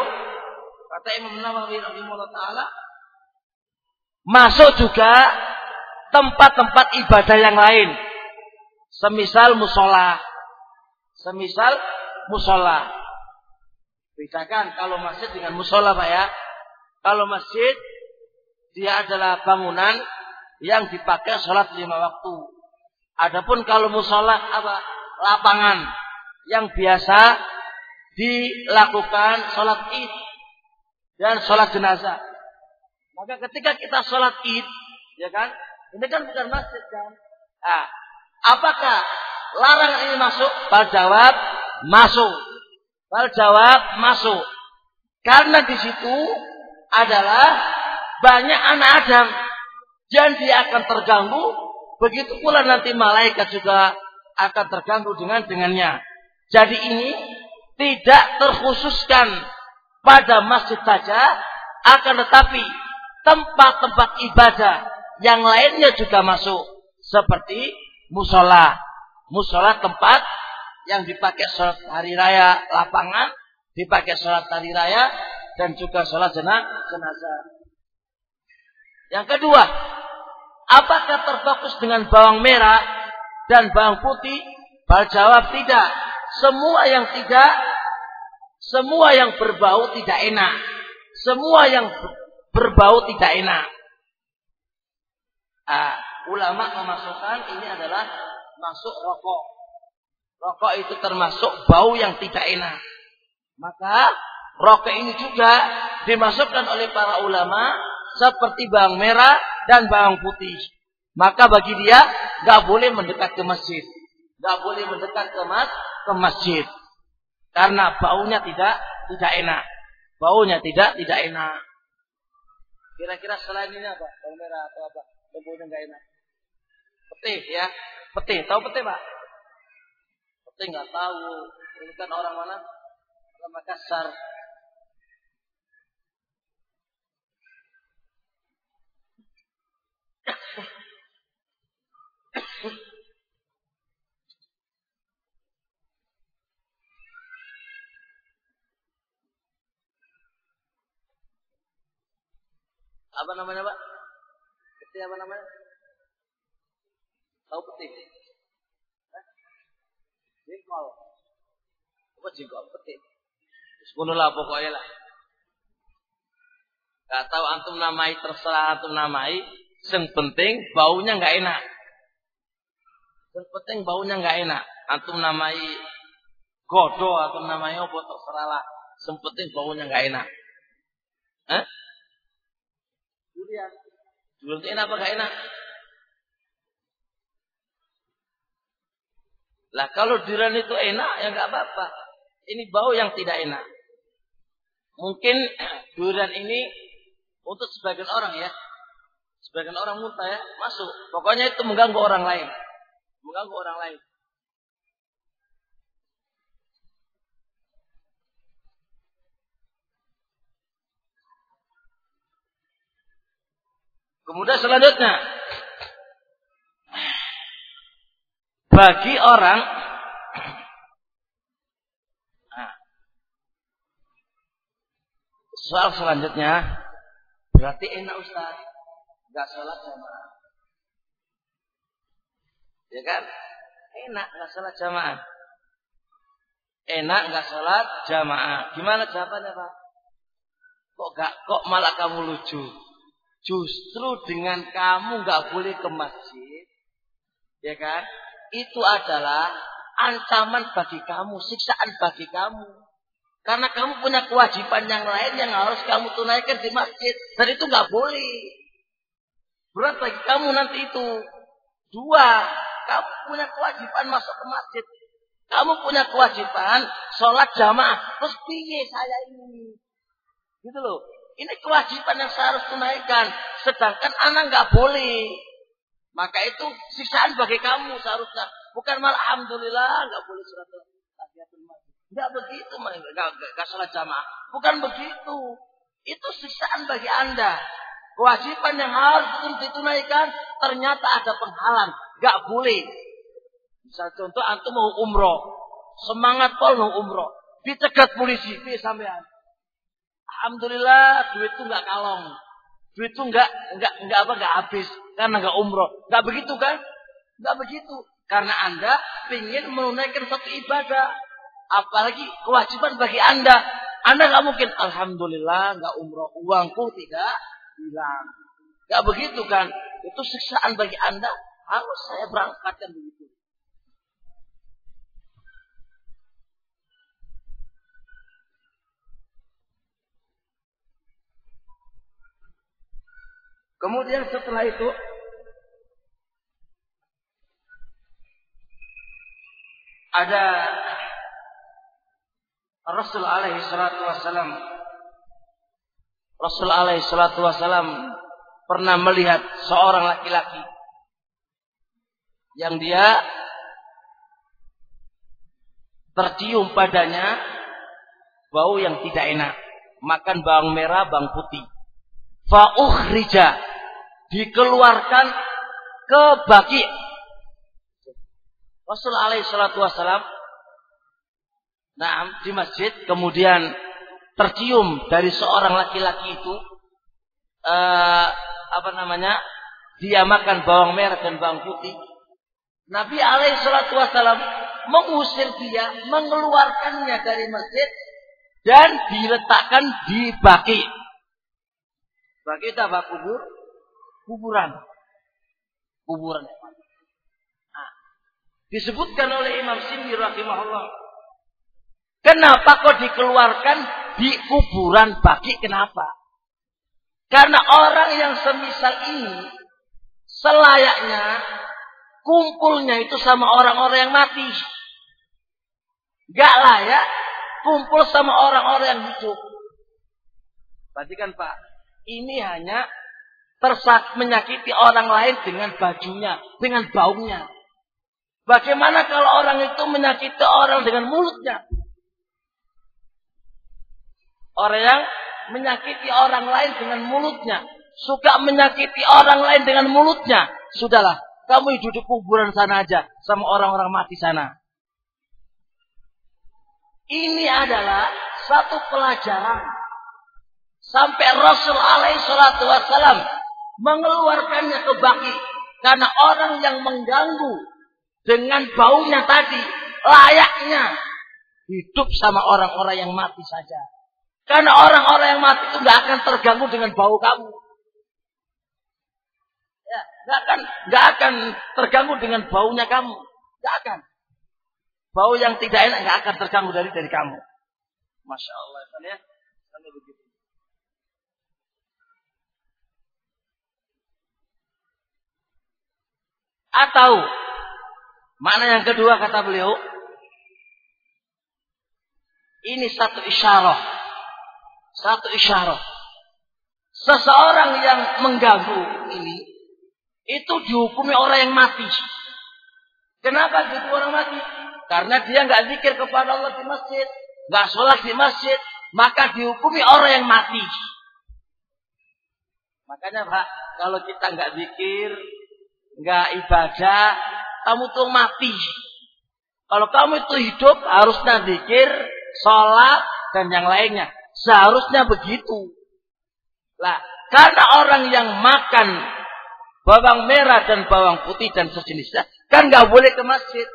kata Imam Nawawi rahimahullah taala, Masuk juga tempat-tempat ibadah yang lain. Semisal musola. Semisal musola. Bedakan kalau masjid dengan musola Pak ya. Kalau masjid dia adalah bangunan yang dipakai sholat lima waktu. Adapun kalau musola apa? Lapangan yang biasa dilakukan sholat id dan sholat jenazah. Maka ketika kita sholat id, ya kan, ini kan bukan masjid kan. Nah, apakah larang ini masuk? Bal jawab masuk. Bal jawab masuk. Karena di situ adalah banyak anak Adam dan dia akan terganggu. Begitu pula nanti malaikat juga akan terganggu dengan dengannya. Jadi ini tidak terkhususkan pada masjid saja, akan tetapi tempat-tempat ibadah yang lainnya juga masuk seperti musola. Musola tempat yang dipakai sholat hari raya lapangan, dipakai sholat hari raya dan juga sholat jenazah. Yang kedua, apakah terfokus dengan bawang merah dan bawang putih? Bal jawab tidak. Semua yang tidak, semua yang berbau tidak enak. Semua yang berbau tidak enak. Ah, ulama memasukkan ini adalah masuk rokok. Rokok itu termasuk bau yang tidak enak. Maka rokok ini juga dimasukkan oleh para ulama seperti bawang merah dan bawang putih. Maka bagi dia nggak boleh mendekat ke masjid, nggak boleh mendekat ke mas ke masjid karena baunya tidak tidak enak, baunya tidak tidak enak. Kira-kira selain ini apa? Bawang merah atau apa? Bumbunya nggak enak. Peti ya, peti. Tahu peti pak? Saya nggak tahu. Ini kan orang mana? Orang Makassar. apa namanya pak? Peti apa namanya? Tahu peti? Jengkol. Apa jengkol peti? Sekolah lah pokoknya lah. Gak tahu antum namai terserah antum namai. Yang penting baunya nggak enak. Yang penting baunya nggak enak. Antum namai godo atau namanya apa terserah lah. Yang penting baunya nggak enak. Hah? Durian. Durian enak apa nggak enak? Lah kalau durian itu enak ya nggak apa-apa. Ini bau yang tidak enak. Mungkin durian ini untuk sebagian orang ya. Sebagian orang muntah ya, masuk. Pokoknya itu mengganggu orang lain. Mengganggu orang lain. Kemudian selanjutnya bagi orang nah, soal selanjutnya Berarti enak Ustaz. Enggak sholat jamaah. Ya kan? Enak enggak sholat jamaah. Enak enggak sholat jamaah. Gimana jawabannya Pak? Kok gak, kok malah kamu lucu? Justru dengan kamu nggak boleh ke masjid, ya kan? Itu adalah ancaman bagi kamu, siksaan bagi kamu. Karena kamu punya kewajiban yang lain yang harus kamu tunaikan di masjid. Dan itu nggak boleh. Berat bagi kamu nanti itu. Dua, kamu punya kewajiban masuk ke masjid. Kamu punya kewajiban sholat jamaah. Terus piye saya ini? Gitu loh. Ini kewajiban yang saya harus tunaikan. Sedangkan anak nggak boleh. Maka itu sisaan bagi kamu seharusnya. Bukan malah alhamdulillah nggak boleh surat tahiyatul masjid. Enggak begitu, enggak salah jamaah. Bukan begitu. Itu siksaan bagi Anda. Kewajiban yang harus ditunaikan ternyata ada penghalang. Enggak boleh. Misal contoh antum mau umroh. Semangat pol mau umroh. Dicegat polisi. Pi sampean. Alhamdulillah duit itu enggak kalong. Duit itu enggak enggak enggak apa enggak habis karena enggak umroh. Enggak begitu kan? Enggak begitu. Karena Anda ingin menunaikan satu ibadah. Apalagi kewajiban bagi Anda. Anda nggak mungkin, Alhamdulillah nggak umroh. Uangku tidak hilang. Nggak begitu kan. Itu siksaan bagi Anda. Harus saya berangkatkan begitu. Kemudian setelah itu ada Rasul alaihi salatu wassalam. Rasul alaihi salatu wassalam pernah melihat seorang laki-laki yang dia tercium padanya bau yang tidak enak. Makan bawang merah bawang putih. Fa ukhrija dikeluarkan ke baki Rasul alaihi salatu wassalam Nah, di masjid kemudian tercium dari seorang laki-laki itu uh, apa namanya? Dia makan bawang merah dan bawang putih. Nabi alaihi salatu wasallam mengusir dia, mengeluarkannya dari masjid dan diletakkan di baki. Baki itu apa? Kubur? Kuburan. Kuburan. Nah, disebutkan oleh Imam Sindi rahimahullah Kenapa kok dikeluarkan di kuburan bagi? Kenapa? Karena orang yang semisal ini selayaknya kumpulnya itu sama orang-orang yang mati. Gak layak kumpul sama orang-orang yang hidup. Berarti kan Pak, ini hanya tersak menyakiti orang lain dengan bajunya, dengan baunya. Bagaimana kalau orang itu menyakiti orang dengan mulutnya? Orang yang menyakiti orang lain dengan mulutnya. Suka menyakiti orang lain dengan mulutnya. Sudahlah, kamu hidup di kuburan sana aja. Sama orang-orang mati sana. Ini adalah satu pelajaran. Sampai Rasul alaihi salatu mengeluarkannya ke baki. Karena orang yang mengganggu dengan baunya tadi layaknya hidup sama orang-orang yang mati saja. Karena orang-orang yang mati itu nggak akan terganggu dengan bau kamu. Ya, nggak akan nggak akan terganggu dengan baunya kamu. Nggak akan. Bau yang tidak enak nggak akan terganggu dari dari kamu. Masya Allah, ya. Sampai begitu. Atau Mana yang kedua kata beliau, ini satu isyarat. Satu isyarat. Seseorang yang mengganggu ini, itu dihukumi orang yang mati. Kenapa gitu orang mati? Karena dia nggak zikir kepada Allah di masjid, nggak sholat di masjid, maka dihukumi orang yang mati. Makanya Pak, kalau kita nggak zikir, nggak ibadah, kamu tuh mati. Kalau kamu itu hidup harusnya dikir, sholat, dan yang lainnya. Seharusnya begitu. Lah, karena orang yang makan bawang merah dan bawang putih dan sejenisnya, kan nggak boleh ke masjid,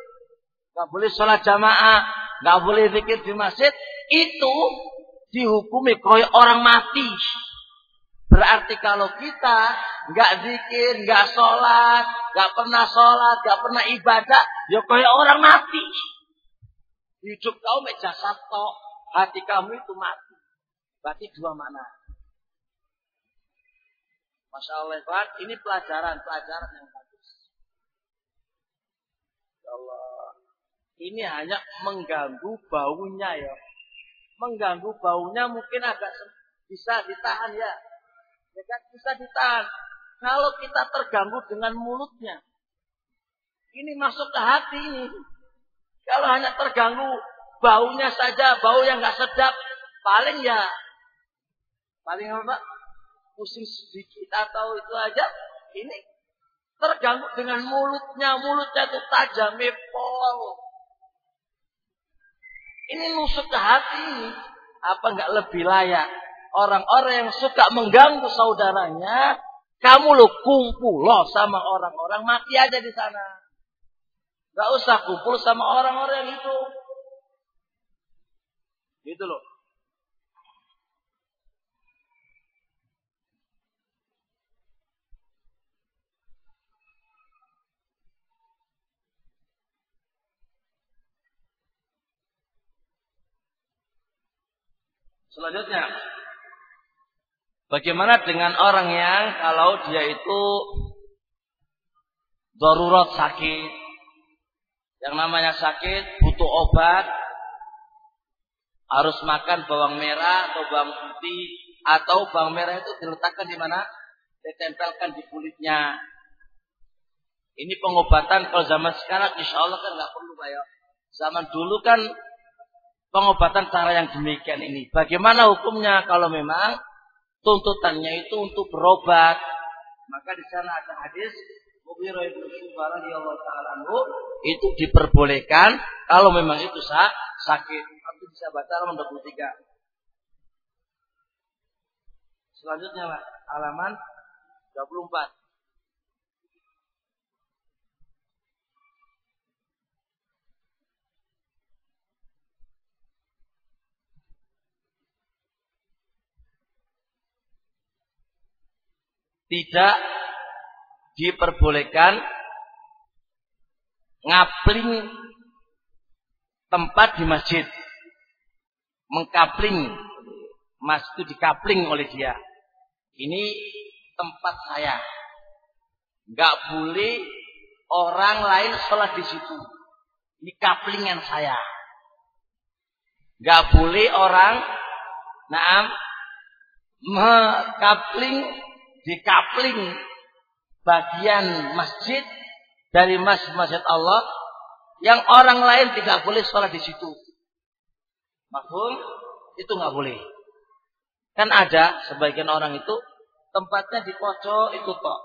nggak boleh sholat jamaah, nggak boleh zikir di masjid, itu dihukumi koy orang mati. Berarti kalau kita nggak zikir, nggak sholat, nggak pernah sholat, nggak pernah ibadah, ya kayak orang mati. Hidup kau meja satu, hati kamu itu mati. Berarti dua mana? Masya Allah, ini pelajaran, pelajaran yang bagus. Ya Allah, ini hanya mengganggu baunya ya. Mengganggu baunya mungkin agak bisa ditahan ya Ya kan bisa ditahan. Kalau kita terganggu dengan mulutnya. Ini masuk ke hati ini. Kalau hanya terganggu baunya saja, bau yang nggak sedap, paling ya paling apa? Pusing sedikit atau itu aja. Ini terganggu dengan mulutnya, mulutnya itu tajam, mepol. Ini nusuk ke hati ini. Apa nggak lebih layak orang-orang yang suka mengganggu saudaranya, kamu lo kumpul loh sama orang-orang mati aja di sana. Gak usah kumpul sama orang-orang itu. Gitu loh. Selanjutnya, Bagaimana dengan orang yang kalau dia itu darurat sakit, yang namanya sakit butuh obat, harus makan bawang merah atau bawang putih atau bawang merah itu diletakkan di mana? Ditempelkan di kulitnya. Ini pengobatan kalau zaman sekarang insya Allah kan nggak perlu ya. Zaman dulu kan pengobatan cara yang demikian ini. Bagaimana hukumnya kalau memang tuntutannya itu untuk berobat. Maka di sana ada hadis Mughirah bin Syu'bah radhiyallahu taala itu diperbolehkan kalau memang itu sak sakit. Aku bisa baca halaman 23. Selanjutnya Pak, halaman 24. Tidak diperbolehkan ngapling tempat di masjid. Mengkapling. Mas itu dikapling oleh dia. Ini tempat saya. Enggak boleh orang lain sholat di situ. Ini kaplingan saya. Enggak boleh orang naam mengkapling di kapling bagian masjid dari masjid-masjid Allah yang orang lain tidak boleh sholat di situ. Maklum itu nggak boleh. Kan ada sebagian orang itu tempatnya di pojok itu kok.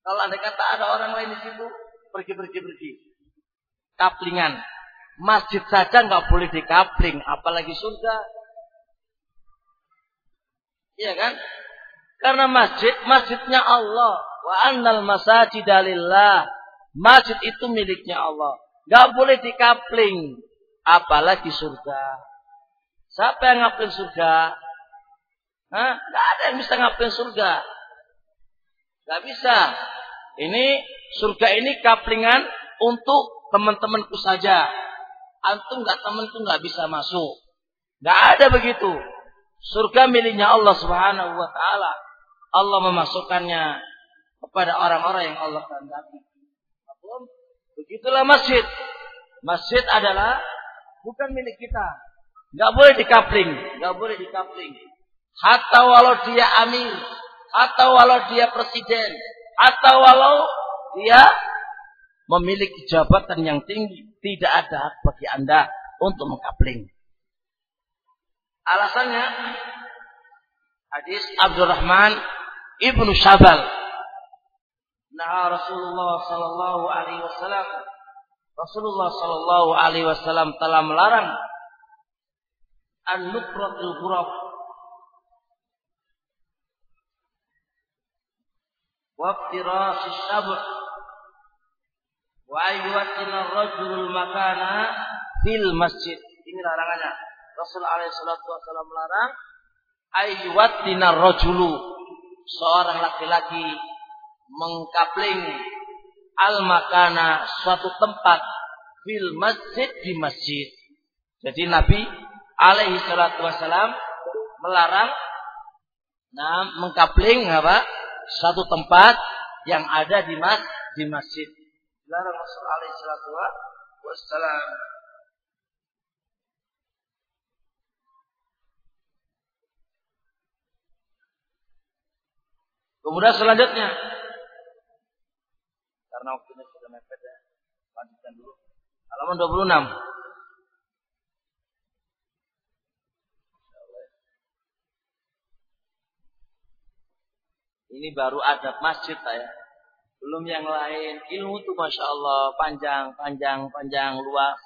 Kalau anda kata ada orang lain di situ, pergi pergi pergi. Kaplingan. Masjid saja nggak boleh dikapling, apalagi surga. Iya kan? Karena masjid, masjidnya Allah. Wa annal masajid lillah. Masjid itu miliknya Allah. Gak boleh dikapling. Apalagi surga. Siapa yang ngapling surga? Hah? Gak ada yang bisa ngapling surga. Gak bisa. Ini surga ini kaplingan untuk teman-temanku saja. Antum gak teman tuh gak bisa masuk. Gak ada begitu. Surga miliknya Allah Subhanahu wa taala. Allah memasukkannya kepada orang-orang yang Allah kehendaki. Begitulah masjid. Masjid adalah bukan milik kita. Gak boleh dikapling, gak boleh dikapling. Hatta walau dia amir, hatta walau dia presiden, hatta walau dia memiliki jabatan yang tinggi, tidak ada hak bagi Anda untuk mengkapling. Alasannya hadis Abdurrahman ibnu Syabal. Nah Rasulullah Sallallahu Alaihi Wasallam. Rasulullah Sallallahu Alaihi Wasallam telah melarang an-nukratul ghuraf wa iftirasis sab' wa ayyuhatina rajulul makana fil masjid. Ini larangannya. Rasul alaihi salatu wasallam melarang ayyuhatina rajulu seorang laki-laki mengkapling al makana suatu tempat fil masjid di masjid. Jadi Nabi alaihi salatu wasalam melarang nah mengkapling apa? satu tempat yang ada di mas di masjid. Dilarang Rasul alaihi salatu wasalam. Kemudian selanjutnya karena waktunya sudah mepet ya. Lanjutkan dulu. Halaman 26. Ini baru adab masjid saya. Belum yang lain. Ilmu itu Masya Allah. Panjang, panjang, panjang, luas.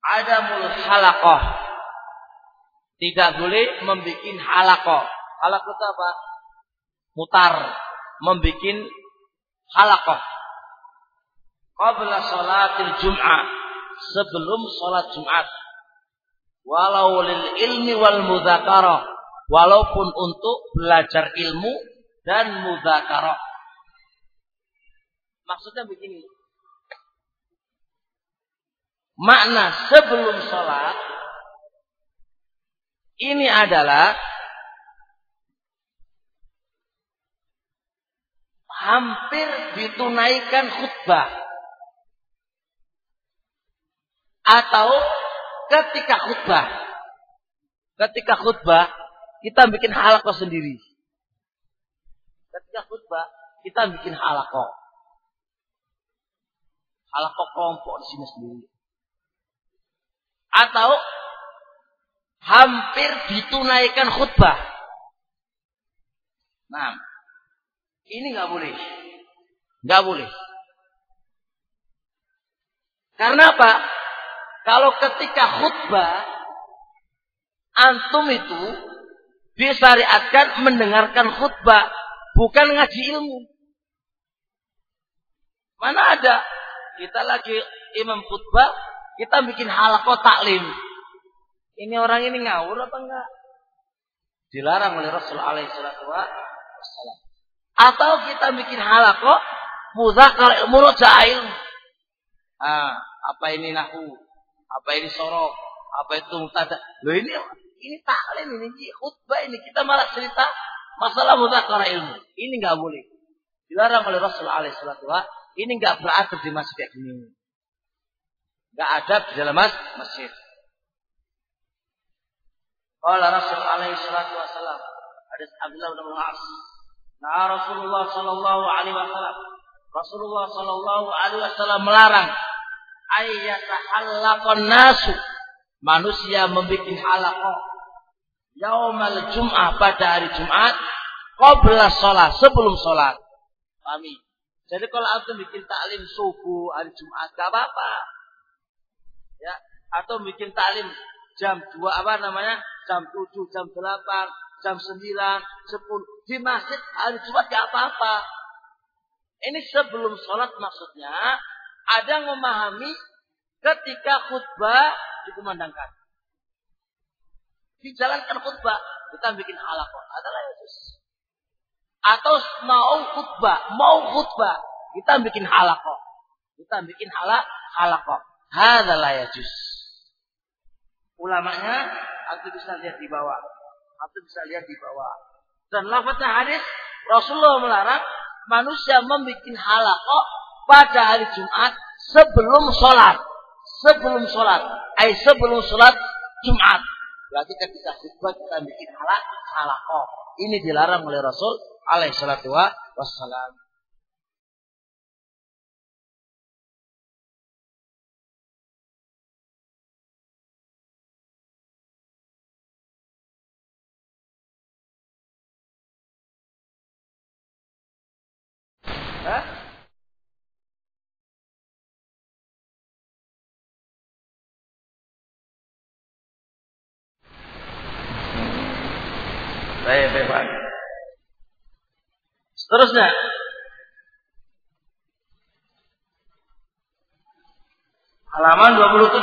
Adamul halaqah tidak boleh membuat halako. Halako itu apa? Mutar. Membuat halako. Qabla sholatil jum'ah. Sebelum sholat Jumat. Walau lil ilmi wal mudhakarah. Walaupun untuk belajar ilmu dan mudhakarah. Maksudnya begini. Makna sebelum sholat ini adalah hampir ditunaikan khutbah. Atau ketika khutbah. Ketika khutbah, kita bikin halakoh sendiri. Ketika khutbah, kita bikin halakoh. Halakoh kelompok di sini sendiri. Atau hampir ditunaikan khutbah. Nah, ini nggak boleh, nggak boleh. Karena apa? Kalau ketika khutbah, antum itu disyariatkan mendengarkan khutbah, bukan ngaji ilmu. Mana ada? Kita lagi imam khutbah, kita bikin halaqah taklim. Ini orang ini ngawur apa enggak? Dilarang oleh Rasul alaihi wasallam. Atau kita bikin halaqah mudzakar murojaah ilmu. Ah, apa ini nahu? Apa ini sorok? Apa itu mutada? Loh ini ini taklim ini khutbah ini kita malah cerita masalah mudzakar ilmu. Ini enggak boleh. Dilarang oleh Rasul alaihi wasallam. Ini enggak berada di masjid kayak gini. Enggak ada di dalam masjid. Qala Rasul alaihi salatu wasallam. Hadis Abdullah bin As. Nah Rasulullah sallallahu alaihi wasallam. Rasulullah sallallahu alaihi wasallam melarang ayyatahallaqan nasu. Manusia membuat halaqah yaumal jum'ah pada hari Jumat qabla sholat sebelum sholat. Pahami? Jadi kalau antum bikin taklim subuh hari Jumat gak apa-apa. Ya, atau bikin taklim jam 2 apa namanya? Jam 7, jam 8, jam 9, 10 di masjid hari Jumat gak apa-apa. Ini sebelum sholat maksudnya ada yang memahami ketika khutbah dikumandangkan. Dijalankan khutbah, kita bikin halakot. Adalah Yesus. Atau mau khutbah, mau khutbah, kita bikin halaqah. Kita bikin halak halaqah. Hadzalah yajus. Ulamanya aku bisa lihat di bawah. Aku bisa lihat di bawah. Dan lafaznya hadis Rasulullah melarang manusia membuat halaqah pada hari Jumat sebelum sholat. Sebelum sholat. Ay sebelum sholat Jumat. Berarti ketika khutbah kita bikin halak halaqah. Ini dilarang oleh Rasul alaihi salatu wassalam. Baik, baik, Pak. Seterusnya. Halaman 27.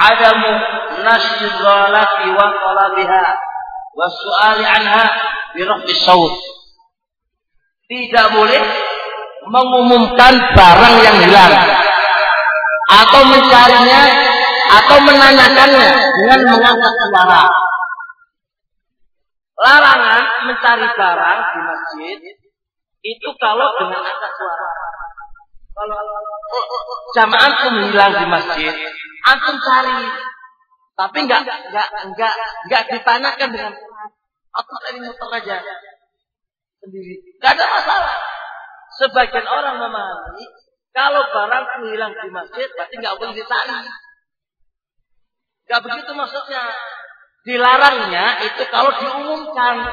Adamu nasyi dhalati wa talabiha wa su'ali anha bi rafi saut. Tidak boleh mengumumkan barang yang hilang atau mencarinya atau menanyakannya dengan mengangkat suara. Larangan mencari barang di masjid itu kalau dengan angkat suara. Kalau jamaah antum hilang di masjid, antum cari, tapi enggak enggak enggak enggak ditanyakan dengan atau dari muter aja sendiri. Enggak ada masalah. Sebagian orang memahami kalau barang hilang di masjid berarti enggak boleh dicari. Gak begitu maksudnya. Dilarangnya itu kalau diumumkan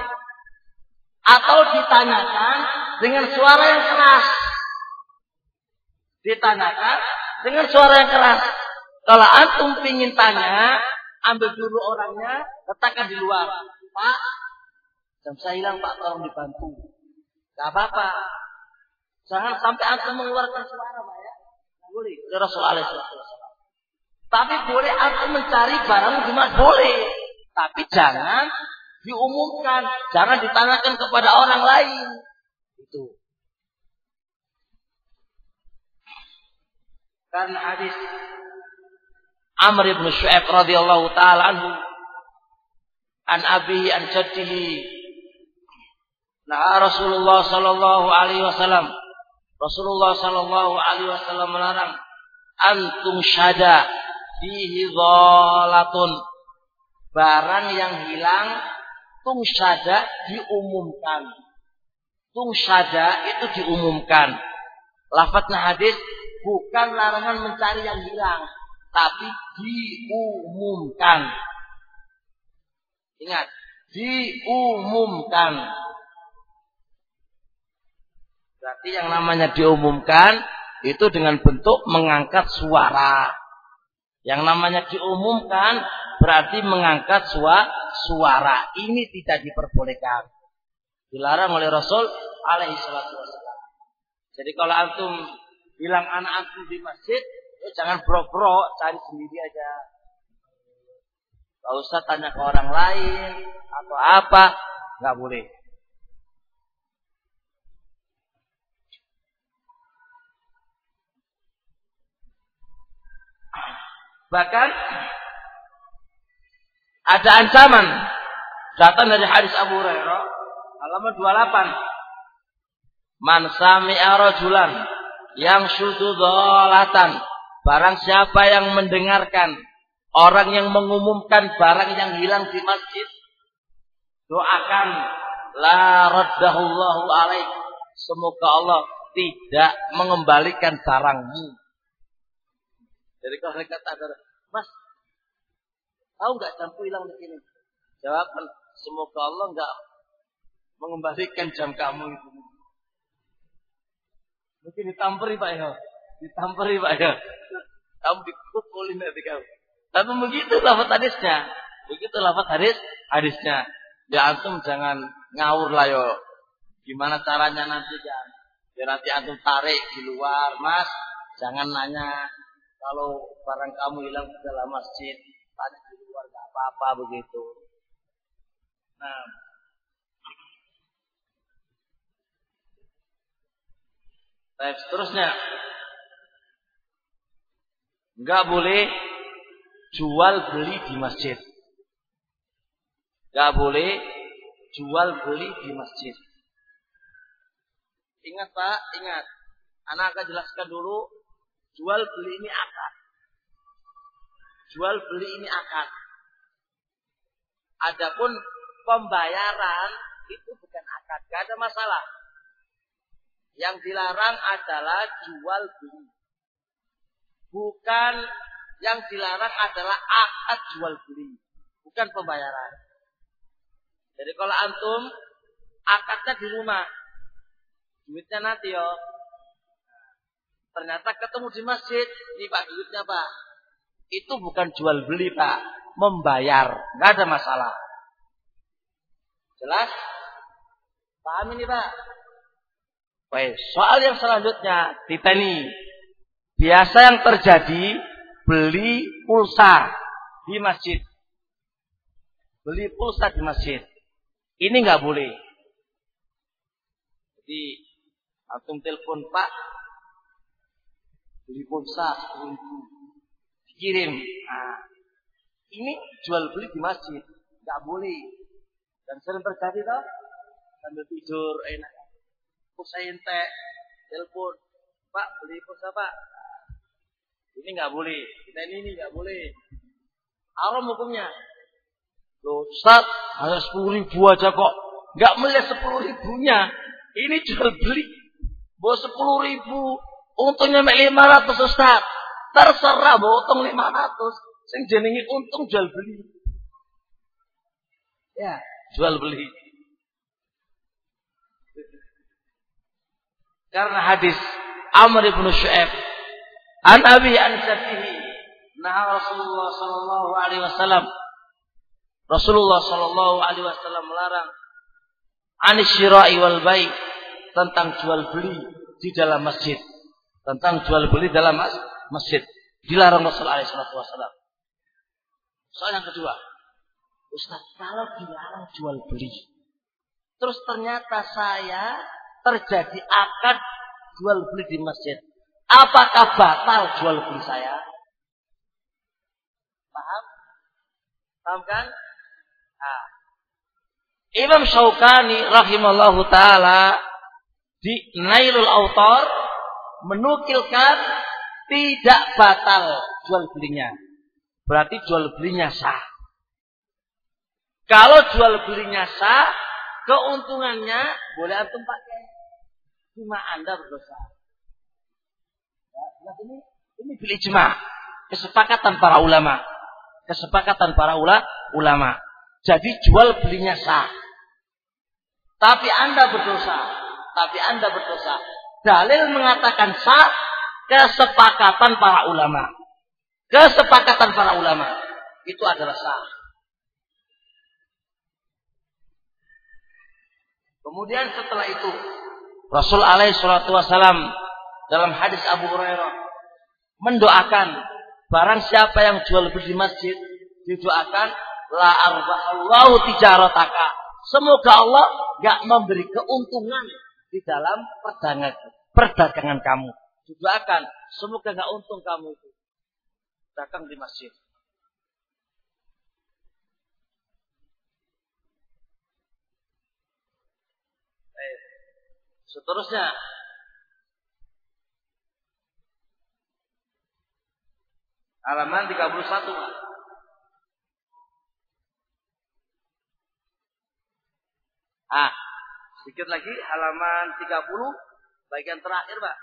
atau ditanyakan dengan suara yang keras. Ditanyakan dengan suara yang keras. Kalau antum pingin tanya, ambil dulu orangnya, letakkan di luar. Pak, jam saya hilang Pak, tolong dibantu. Gak apa-apa. Jangan sampai antum mengeluarkan suara Pak ya. boleh. Rasulullah SAW. Tapi boleh aku mencari barang Jumat boleh. Tapi jangan diumumkan, jangan ditanyakan kepada orang lain. Itu. Karena hadis Amr ibn Shu'aib radhiyallahu taala anhu an abihi an jaddihi. Nah Rasulullah sallallahu alaihi wasallam Rasulullah sallallahu alaihi wasallam melarang antum syada fihi dhalatun. Barang yang hilang tungsada diumumkan. Tungsada itu diumumkan. Lafadznya hadis bukan larangan mencari yang hilang tapi diumumkan ingat diumumkan berarti yang namanya diumumkan itu dengan bentuk mengangkat suara yang namanya diumumkan berarti mengangkat suara, suara. Ini tidak diperbolehkan. Dilarang oleh Rasul alaihi salatu. Jadi kalau antum bilang anak antum di masjid, jangan bro-bro, cari sendiri aja. Gak usah tanya ke orang lain atau apa, nggak boleh. Bahkan ada ancaman datang dari hadis Abu Hurairah halaman 28. Man sami'a rajulan yang syudu dolatan. Barang siapa yang mendengarkan orang yang mengumumkan barang yang hilang di masjid, doakan la raddahullahu alaih. Semoga Allah tidak mengembalikan barangmu. Jadi kalau mereka ada, Mas, tahu nggak jampu hilang di sini? Jawab, semoga Allah enggak mengembalikan jam kamu itu. Mungkin ditamperi Pak ya. Ditamperi Pak ya. Kamu dipukulin nanti kamu. Tapi begitu lafaz hadisnya. Begitu lafaz hadis hadisnya. Ya antum jangan ngawur lah yo. Gimana caranya nanti kan? Biar nanti antum tarik di luar, Mas. Jangan nanya kalau barang kamu hilang di dalam masjid, tarik di luar gak apa-apa begitu. Nah, Baik, seterusnya. Enggak boleh jual beli di masjid. Enggak boleh jual beli di masjid. Ingat Pak, ingat. Anak akan jelaskan dulu. Jual beli ini akad. Jual beli ini akad. Adapun pembayaran itu bukan akad. Gak ada masalah. Yang dilarang adalah jual beli. Bukan yang dilarang adalah akad jual beli. Bukan pembayaran. Jadi kalau antum akadnya di rumah. Duitnya nanti yo. Ternyata ketemu di masjid. Ini pak duitnya pak. Itu bukan jual beli pak. Membayar. Nggak ada masalah. Jelas? Paham ini pak? Baik, soal yang selanjutnya ditani. Biasa yang terjadi beli pulsa di masjid. Beli pulsa di masjid. Ini nggak boleh. Jadi antum telepon Pak beli pulsa ribu dikirim. Nah, ini jual beli di masjid nggak boleh. Dan sering terjadi toh sambil tidur enak pulsa ente, telepon, Pak beli pulsa Pak. Ini nggak boleh, kita ini ini nggak boleh. Haram hukumnya. Loh, Ustaz, hanya sepuluh ribu aja kok. Nggak melihat sepuluh ribunya. Ini jual beli. Bawa sepuluh ribu. Untungnya lima ratus Ustaz. Terserah bawa untung lima ratus. Sing jenengi untung jual beli. Ya, jual beli. Karena hadis Amr bin Shu'aib an Abi an Safihi nah Rasulullah sallallahu alaihi wasallam Rasulullah sallallahu alaihi wasallam melarang anisyira'i wal bai' tentang jual beli di dalam masjid. Tentang jual beli dalam masjid. Dilarang Rasulullah alaihi wasallam. Soal yang kedua. Ustaz, kalau dilarang jual beli. Terus ternyata saya terjadi akad jual beli di masjid. Apakah batal jual beli saya? Paham? Paham kan? Nah. Imam Syaukani rahimallahu taala di Nailul Autor menukilkan tidak batal jual belinya. Berarti jual belinya sah. Kalau jual belinya sah, keuntungannya boleh antum pakai cuma Anda berdosa. Ya, ini ini bil ijma, kesepakatan para ulama. Kesepakatan para ula, ulama. Jadi jual belinya sah. Tapi Anda berdosa. Tapi Anda berdosa. Dalil mengatakan sah kesepakatan para ulama. Kesepakatan para ulama. Itu adalah sah. Kemudian setelah itu Rasul alaihi salatu wasalam dalam hadis Abu Hurairah mendoakan barang siapa yang jual beli di masjid didoakan la arbahallahu tijarataka. Semoga Allah gak memberi keuntungan di dalam perdagangan, perdagangan kamu. Didoakan semoga gak untung kamu itu dagang di masjid. Seterusnya halaman 31. Ah, sedikit lagi halaman 30 bagian terakhir, Pak.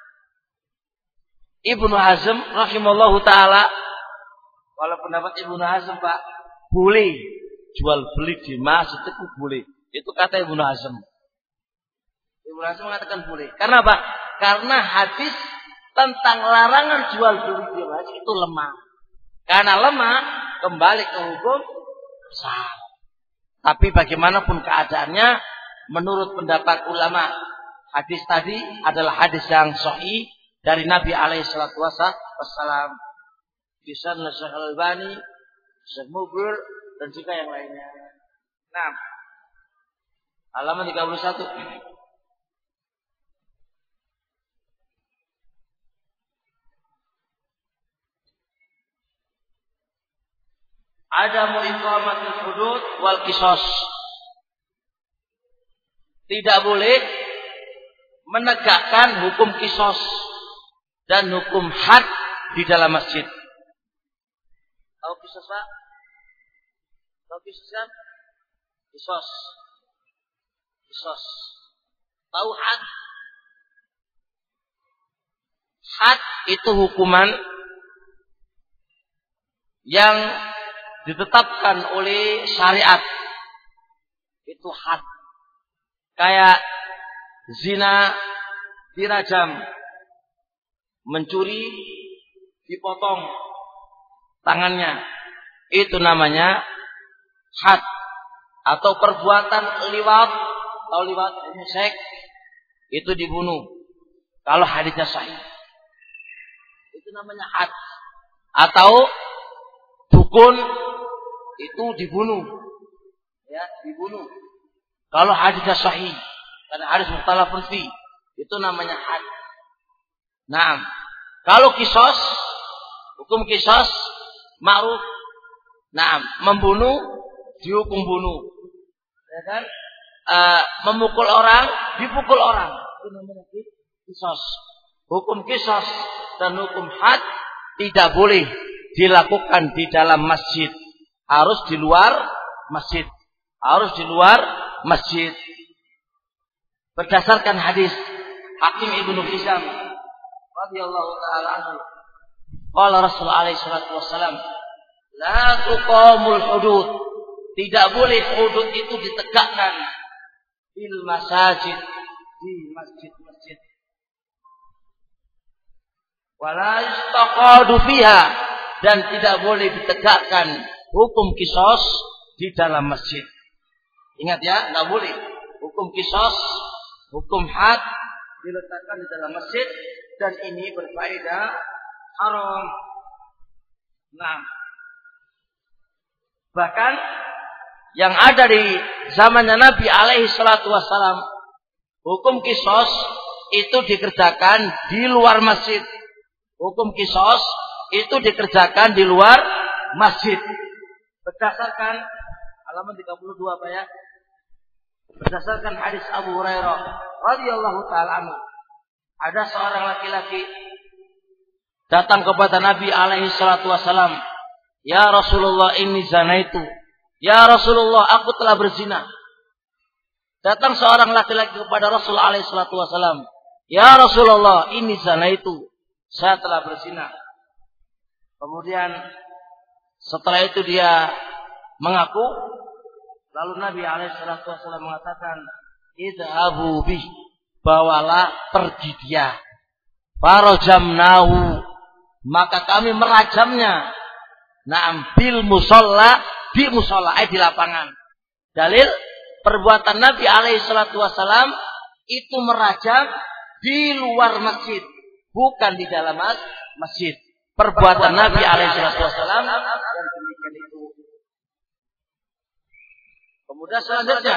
Ibnu Hazm rahimallahu taala walaupun pendapat Ibnu Hazm, Pak, boleh jual beli di masjid itu boleh. Itu kata Ibnu Hazm. Ibnu Hazm mengatakan boleh. Karena apa? Karena hadis tentang larangan jual beli di masjid itu lemah. Karena lemah kembali ke hukum sah. Tapi bagaimanapun keadaannya menurut pendapat ulama hadis tadi adalah hadis yang sahih dari Nabi alaihi salatu wasallam. Bisa Syekh Al-Albani, Syekh Mubir dan juga yang lainnya. Nah, halaman 31. Ada iqamatul hudud wal kisos. Tidak boleh menegakkan hukum kisos dan hukum had di dalam masjid. Tahu kisos Pak? Tahu kisos kan? Kisos. Kisos. Tahu had? Had itu hukuman yang ditetapkan oleh syariat. Itu had. Kayak zina dirajam mencuri dipotong tangannya. Itu namanya had atau perbuatan liwat atau liwat sek itu dibunuh. Kalau hadisnya sahih. Itu namanya had. Atau dukun itu dibunuh. Ya, dibunuh. Kalau hadisnya sahih, karena hadis mukhtalafun fi, itu namanya had. Nah, kalau kisos, hukum kisos, ma'ruf, nah, membunuh, dihukum bunuh. Ya kan? E, memukul orang, dipukul orang. Itu namanya kisos. Hukum kisos dan hukum had tidak boleh dilakukan di dalam masjid harus di luar masjid. Harus di luar masjid. Berdasarkan hadis Hakim Ibnu Hizam radhiyallahu taala anhu. Qala Rasul alaihi salatu wasalam, "La tuqamul hudud." Tidak boleh hudud itu ditegakkan di masajid di masjid-masjid. Wala yustaqadu fiha dan tidak boleh ditegakkan hukum kisos di dalam masjid. Ingat ya, nggak boleh. Hukum kisos, hukum had diletakkan di dalam masjid dan ini berfaedah haram. Nah, bahkan yang ada di zamannya Nabi alaihi salatu wassalam, hukum kisos itu dikerjakan di luar masjid. Hukum kisos itu dikerjakan di luar masjid. Berdasarkan halaman 32 Pak ya. Berdasarkan hadis Abu Hurairah radhiyallahu taala. Ada seorang laki-laki datang kepada Nabi alaihi salatu wasalam. Ya Rasulullah ini zina itu. Ya Rasulullah aku telah berzina. Datang seorang laki-laki kepada Rasul alaihi salatu wasalam. Ya Rasulullah ini zina itu. Saya telah berzina. Kemudian setelah itu dia mengaku. Lalu Nabi Alaihissalam mengatakan, Idhabu bih. Bawalah pergi dia. Farojamnahu. Maka kami merajamnya. Naam bil musolla di musolla eh di lapangan. Dalil perbuatan Nabi Alaihissalam itu merajam di luar masjid, bukan di dalam masjid perbuatan Nabi Alaihissalam dan demikian itu. Kemudian selanjutnya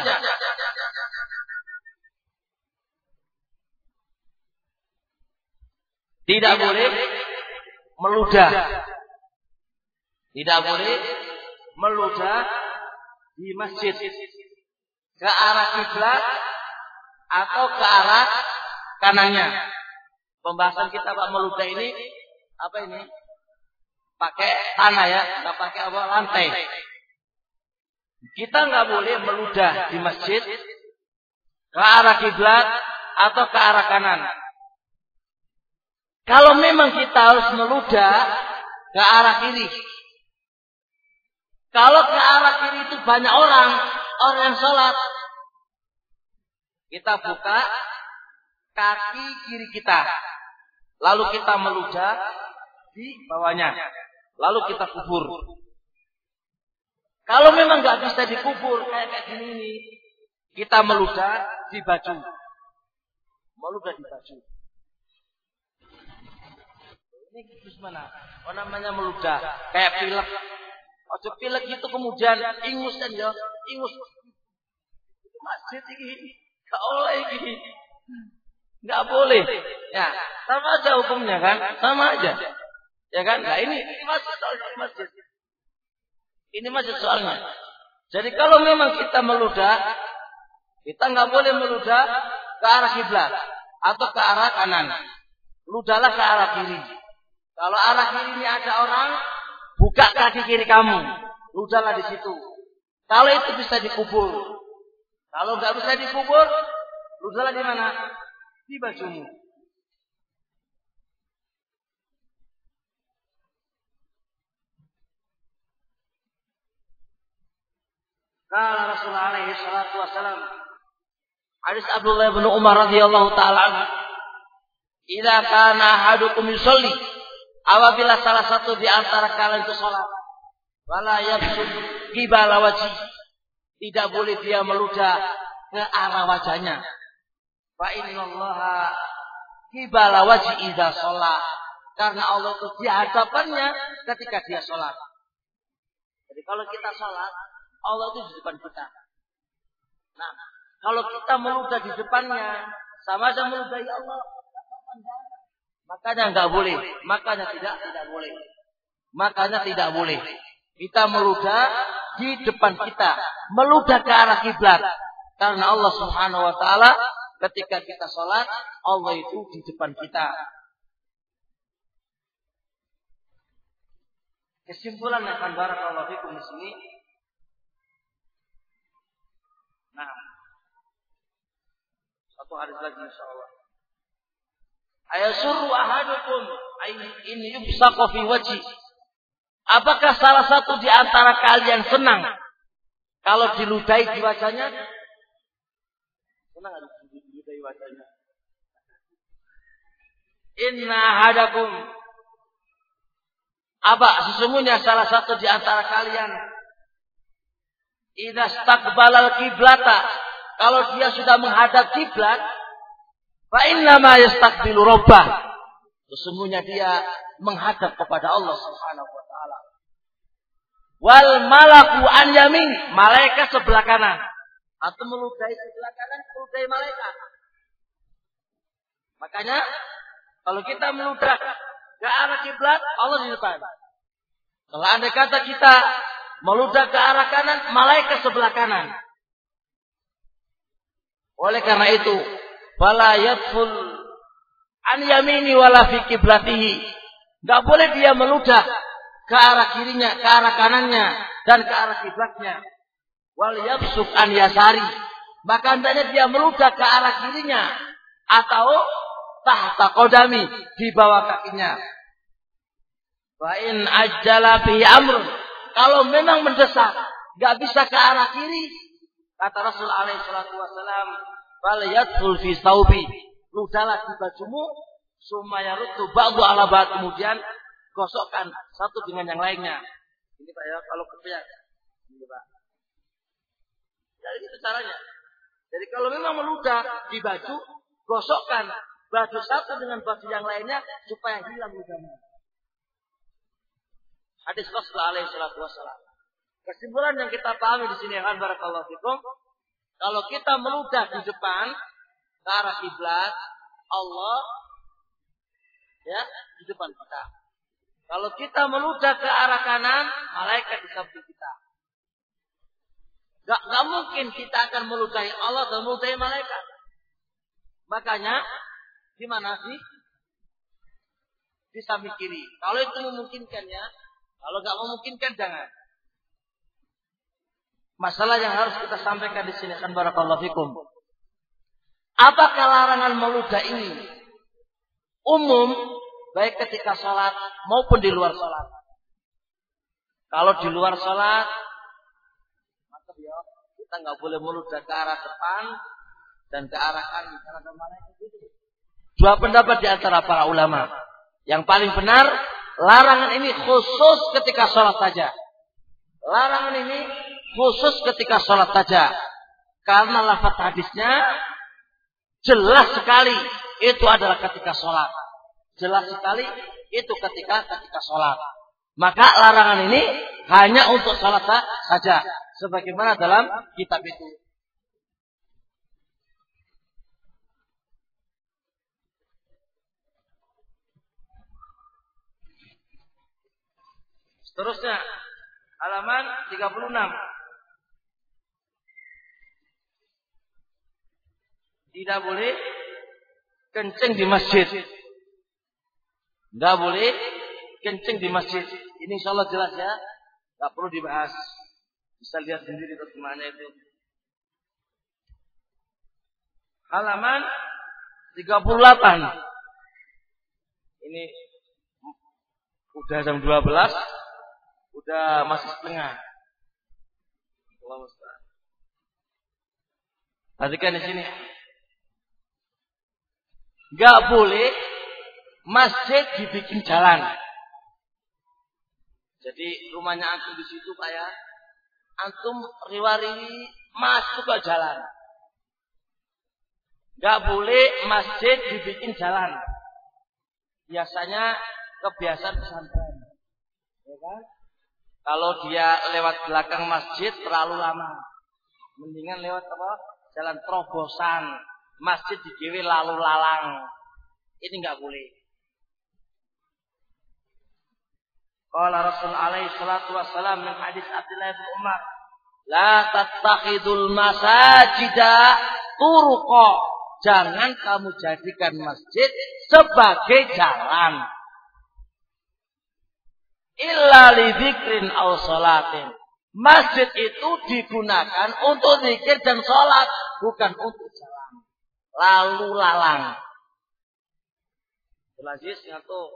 tidak boleh meludah. Tidak boleh meludah di masjid ke arah kiblat atau ke arah kanannya. Pembahasan kita Pak meludah ini apa ini? Pakai tanah ya, nggak pakai apa lantai. Kita nggak boleh meludah di masjid ke arah kiblat atau ke arah kanan. Kalau memang kita harus meludah ke arah kiri, Kalau ke arah kiri itu banyak orang, orang yang sholat. Kita buka kaki kiri kita. Lalu kita meludah di bawahnya. Lalu kita kubur. Kalau memang nggak bisa dikubur kayak kayak gini ini, kita meludah di baju. Meludah di baju. Ini terus mana? Oh namanya meludah, kayak pilek. Ojo pilek itu kemudian ingus kan ya, ingus. Masjid ini, gak oleh ini. Nggak boleh. Ya, sama aja hukumnya kan? Sama aja. Ya kan? Nah ini, ini masjid soalnya masjid. Ini masjid soalnya. Jadi kalau memang kita meludah, kita nggak boleh meludah ke arah kiblat atau ke arah kanan. Ludahlah ke arah kiri. Kalau arah kiri ini ada orang, buka kaki kiri kamu. Ludahlah di situ. Kalau itu bisa dikubur. Kalau nggak bisa dikubur, ludahlah di mana? Di bajumu. Kala Rasulullah alaihi salatu wasalam. Hadis Abdullah bin Umar radhiyallahu taala. Idza kana ahadukum yusalli apabila salah satu di antara kalian itu salat wala yabsud qibala wajhi tidak boleh dia meludah ke arah wajahnya fa innallaha qibala wajhi idza shalah karena Allah itu di hadapannya ketika dia salat jadi kalau kita salat Allah itu di depan kita. Nah, kalau kita meludah di depannya, sama aja meludahi Allah. Makanya nggak boleh. Makanya tidak tidak boleh. Makanya tidak boleh. Kita meludah di depan kita, meludah ke arah kiblat. Karena Allah Subhanahu wa taala ketika kita sholat, Allah itu di depan kita. Kesimpulan yang akan barakallahu fikum di sini Nah. Satu hadis lagi insyaallah. Ayasuru ahadukum in yubsaqa fi. Apakah salah satu di antara kalian senang kalau diludahi di wajahnya? Senang enggak diludahi wajahnya? Inna hadakum apa sesungguhnya salah satu di antara kalian Idza staqbalal kiblata. Kalau dia sudah menghadap kiblat, fa inna ma yastaqbilu rabbah. Sesungguhnya dia menghadap kepada Allah Subhanahu wa taala. Wal malaku an yamin, malaikat sebelah kanan. Atau meludahi sebelah kanan, meludahi malaikat. Makanya kalau kita meludah ke arah kiblat, Allah di depan. Kalau anda kata kita meludah ke arah kanan, malaikat sebelah kanan. Oleh karena itu, fala yadful an yamini wala fi kiblatihi. Enggak boleh dia meludah ke arah kirinya, ke arah kanannya dan ke arah kiblatnya. Wal yabsuk an yasari. Maka hendaknya dia meludah ke arah kirinya atau tahta kodami di bawah kakinya. Wa in ajjala amrun kalau memang mendesak, nggak bisa ke arah kiri, kata Rasul alaihi salatu wasalam, "Fal yadkhul fi saubi." Ludahlah di bajumu, sumaya rutu ba'du ala ba'd kemudian gosokkan satu dengan yang lainnya. Ini Pak ya, kalau kepiak. Ini Pak. Jadi itu caranya. Jadi kalau memang meludah di baju, gosokkan baju satu dengan baju yang lainnya supaya hilang ludahnya. Hadis Rasul alaihi salatu wasallam. Kesimpulan yang kita pahami di sini kan barakallahu fikum, kalau kita meludah di depan ke arah kiblat, Allah ya di depan kita. Kalau kita meludah ke arah kanan, malaikat di samping kita. Gak, gak mungkin kita akan meludahi Allah dan meludahi malaikat. Makanya, gimana sih? Di samping kiri. Kalau itu memungkinkannya, kalau nggak memungkinkan jangan. Masalah yang harus kita sampaikan di sini kan barakallahu fikum. Apakah larangan meludah ini umum baik ketika sholat maupun di luar sholat? Kalau di luar sholat Kita nggak boleh meludah ke arah depan dan ke arah kanan. Karena mana itu. Dua pendapat di antara para ulama. Yang paling benar, larangan ini khusus ketika sholat saja. Larangan ini khusus ketika sholat saja. Karena lafaz hadisnya jelas sekali itu adalah ketika sholat. Jelas sekali itu ketika ketika sholat. Maka larangan ini hanya untuk sholat saja. Sebagaimana dalam kitab itu. Seterusnya halaman 36. Tidak boleh kencing di masjid. Tidak boleh kencing di masjid. Ini insya Allah jelas ya. Tidak perlu dibahas. Bisa lihat sendiri terjemahannya itu. Halaman 38. Ini udah jam 12. Udah masih setengah. Perhatikan di sini. Gak boleh masjid dibikin jalan. Jadi rumahnya antum di situ pak ya, antum riwari masuk ke jalan. Gak boleh masjid dibikin jalan. Biasanya kebiasaan pesantren, ya kan? Kalau dia lewat belakang masjid terlalu lama, mendingan lewat apa? Jalan terobosan, masjid dikiwi lalu lalang. Ini nggak boleh. Qala Rasul alaihi salatu wassalam min hadis Abdullah bin Umar, "La tattakhidul masajida turuqa." Jangan kamu jadikan masjid sebagai jalan. Illa li dzikrin aw salatin. Masjid itu digunakan untuk zikir dan sholat, bukan untuk. Lalu lalang. Jelas ngatur.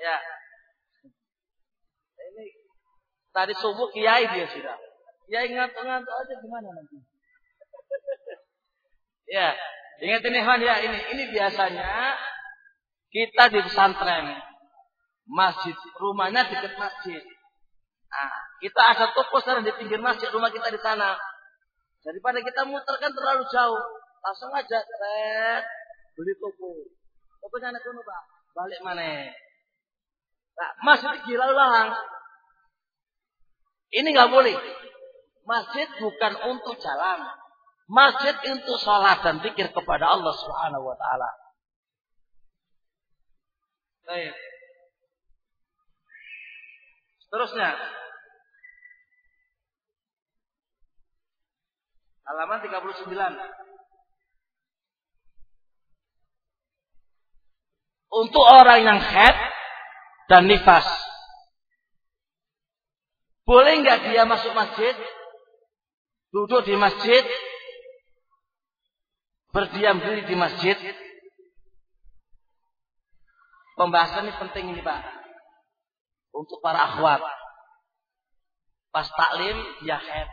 Ya. Ini tadi subuh kiai dia sudah. Kiai ngantuk-ngantuk aja gimana nanti? ya, ingat ini Han ya ini ini biasanya kita di pesantren masjid rumahnya dekat masjid. Nah, kita ada toko sekarang di pinggir masjid rumah kita di sana. Daripada kita muter kan terlalu jauh, langsung aja red beli toko. Tokonya anak kuno pak, balik mana? Nah, masjid gila lalang. Ini nggak boleh. Masjid bukan untuk jalan. Masjid untuk sholat dan pikir kepada Allah Subhanahu wa taala. Baik. Seterusnya. Halaman 39. Untuk orang yang head dan nifas. Boleh nggak dia masuk masjid? Duduk di masjid? Berdiam diri di masjid? Pembahasan ini penting ini Pak. Untuk para akhwat. Pas taklim, ya head.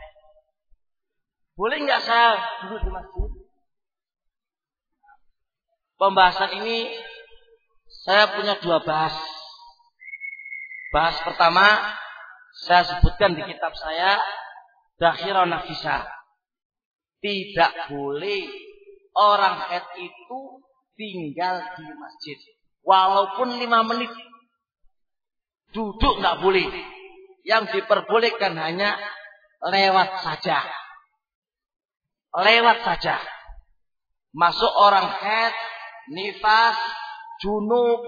Boleh nggak saya duduk di masjid? Pembahasan ini saya punya dua bahas. Bahas pertama saya sebutkan di kitab saya Dakhirah Nafisah. Tidak boleh orang head itu tinggal di masjid. Walaupun lima menit. Duduk nggak boleh. Yang diperbolehkan hanya lewat saja. Lewat saja. Masuk orang head, nifas, junub,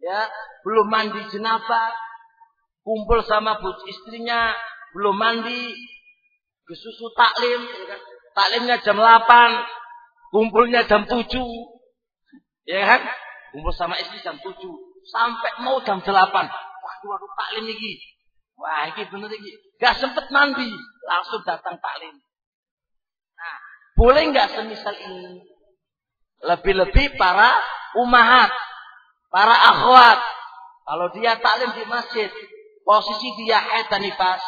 ya, belum mandi jenabah, kumpul sama istrinya, belum mandi, kesusu taklim, ya kan? taklimnya jam 8, kumpulnya jam 7, ya kan? Kumpul sama istri jam 7, sampai mau jam 8. Waduh, taklim lagi. Wah, ini bener lagi. Gak sempet mandi, langsung datang taklim. Nah, boleh nggak semisal ini? Lebih-lebih para umahat, para akhwat. Kalau dia taklim di masjid, posisi dia haid dan nifas.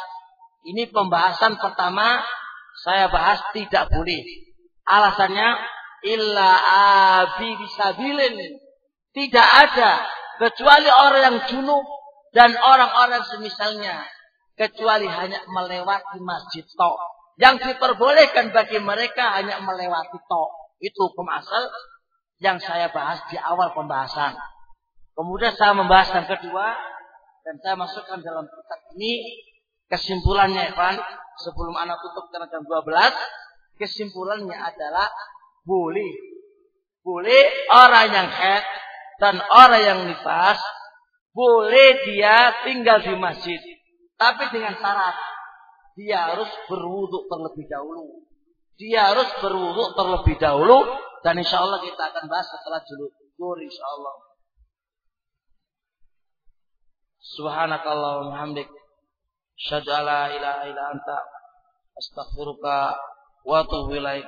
Ini pembahasan pertama saya bahas tidak boleh. Alasannya illa abi bisabilin. Tidak ada kecuali orang yang junub dan orang-orang semisalnya kecuali hanya melewati masjid tok. Yang diperbolehkan bagi mereka hanya melewati tok. Itu hukum asal yang saya bahas di awal pembahasan. Kemudian saya membahas yang kedua dan saya masukkan dalam kitab ini kesimpulannya Evan sebelum anak tutup karena jam 12 kesimpulannya adalah boleh boleh orang yang head dan orang yang nifas boleh dia tinggal di masjid tapi dengan syarat dia harus berwuduk terlebih dahulu dia harus berwuduk terlebih dahulu dan insya Allah kita akan bahas setelah julur insya Allah Subhanakallah hamdik. Asyhadu an la ilaha illa anta astaghfiruka wa atubu ilaik.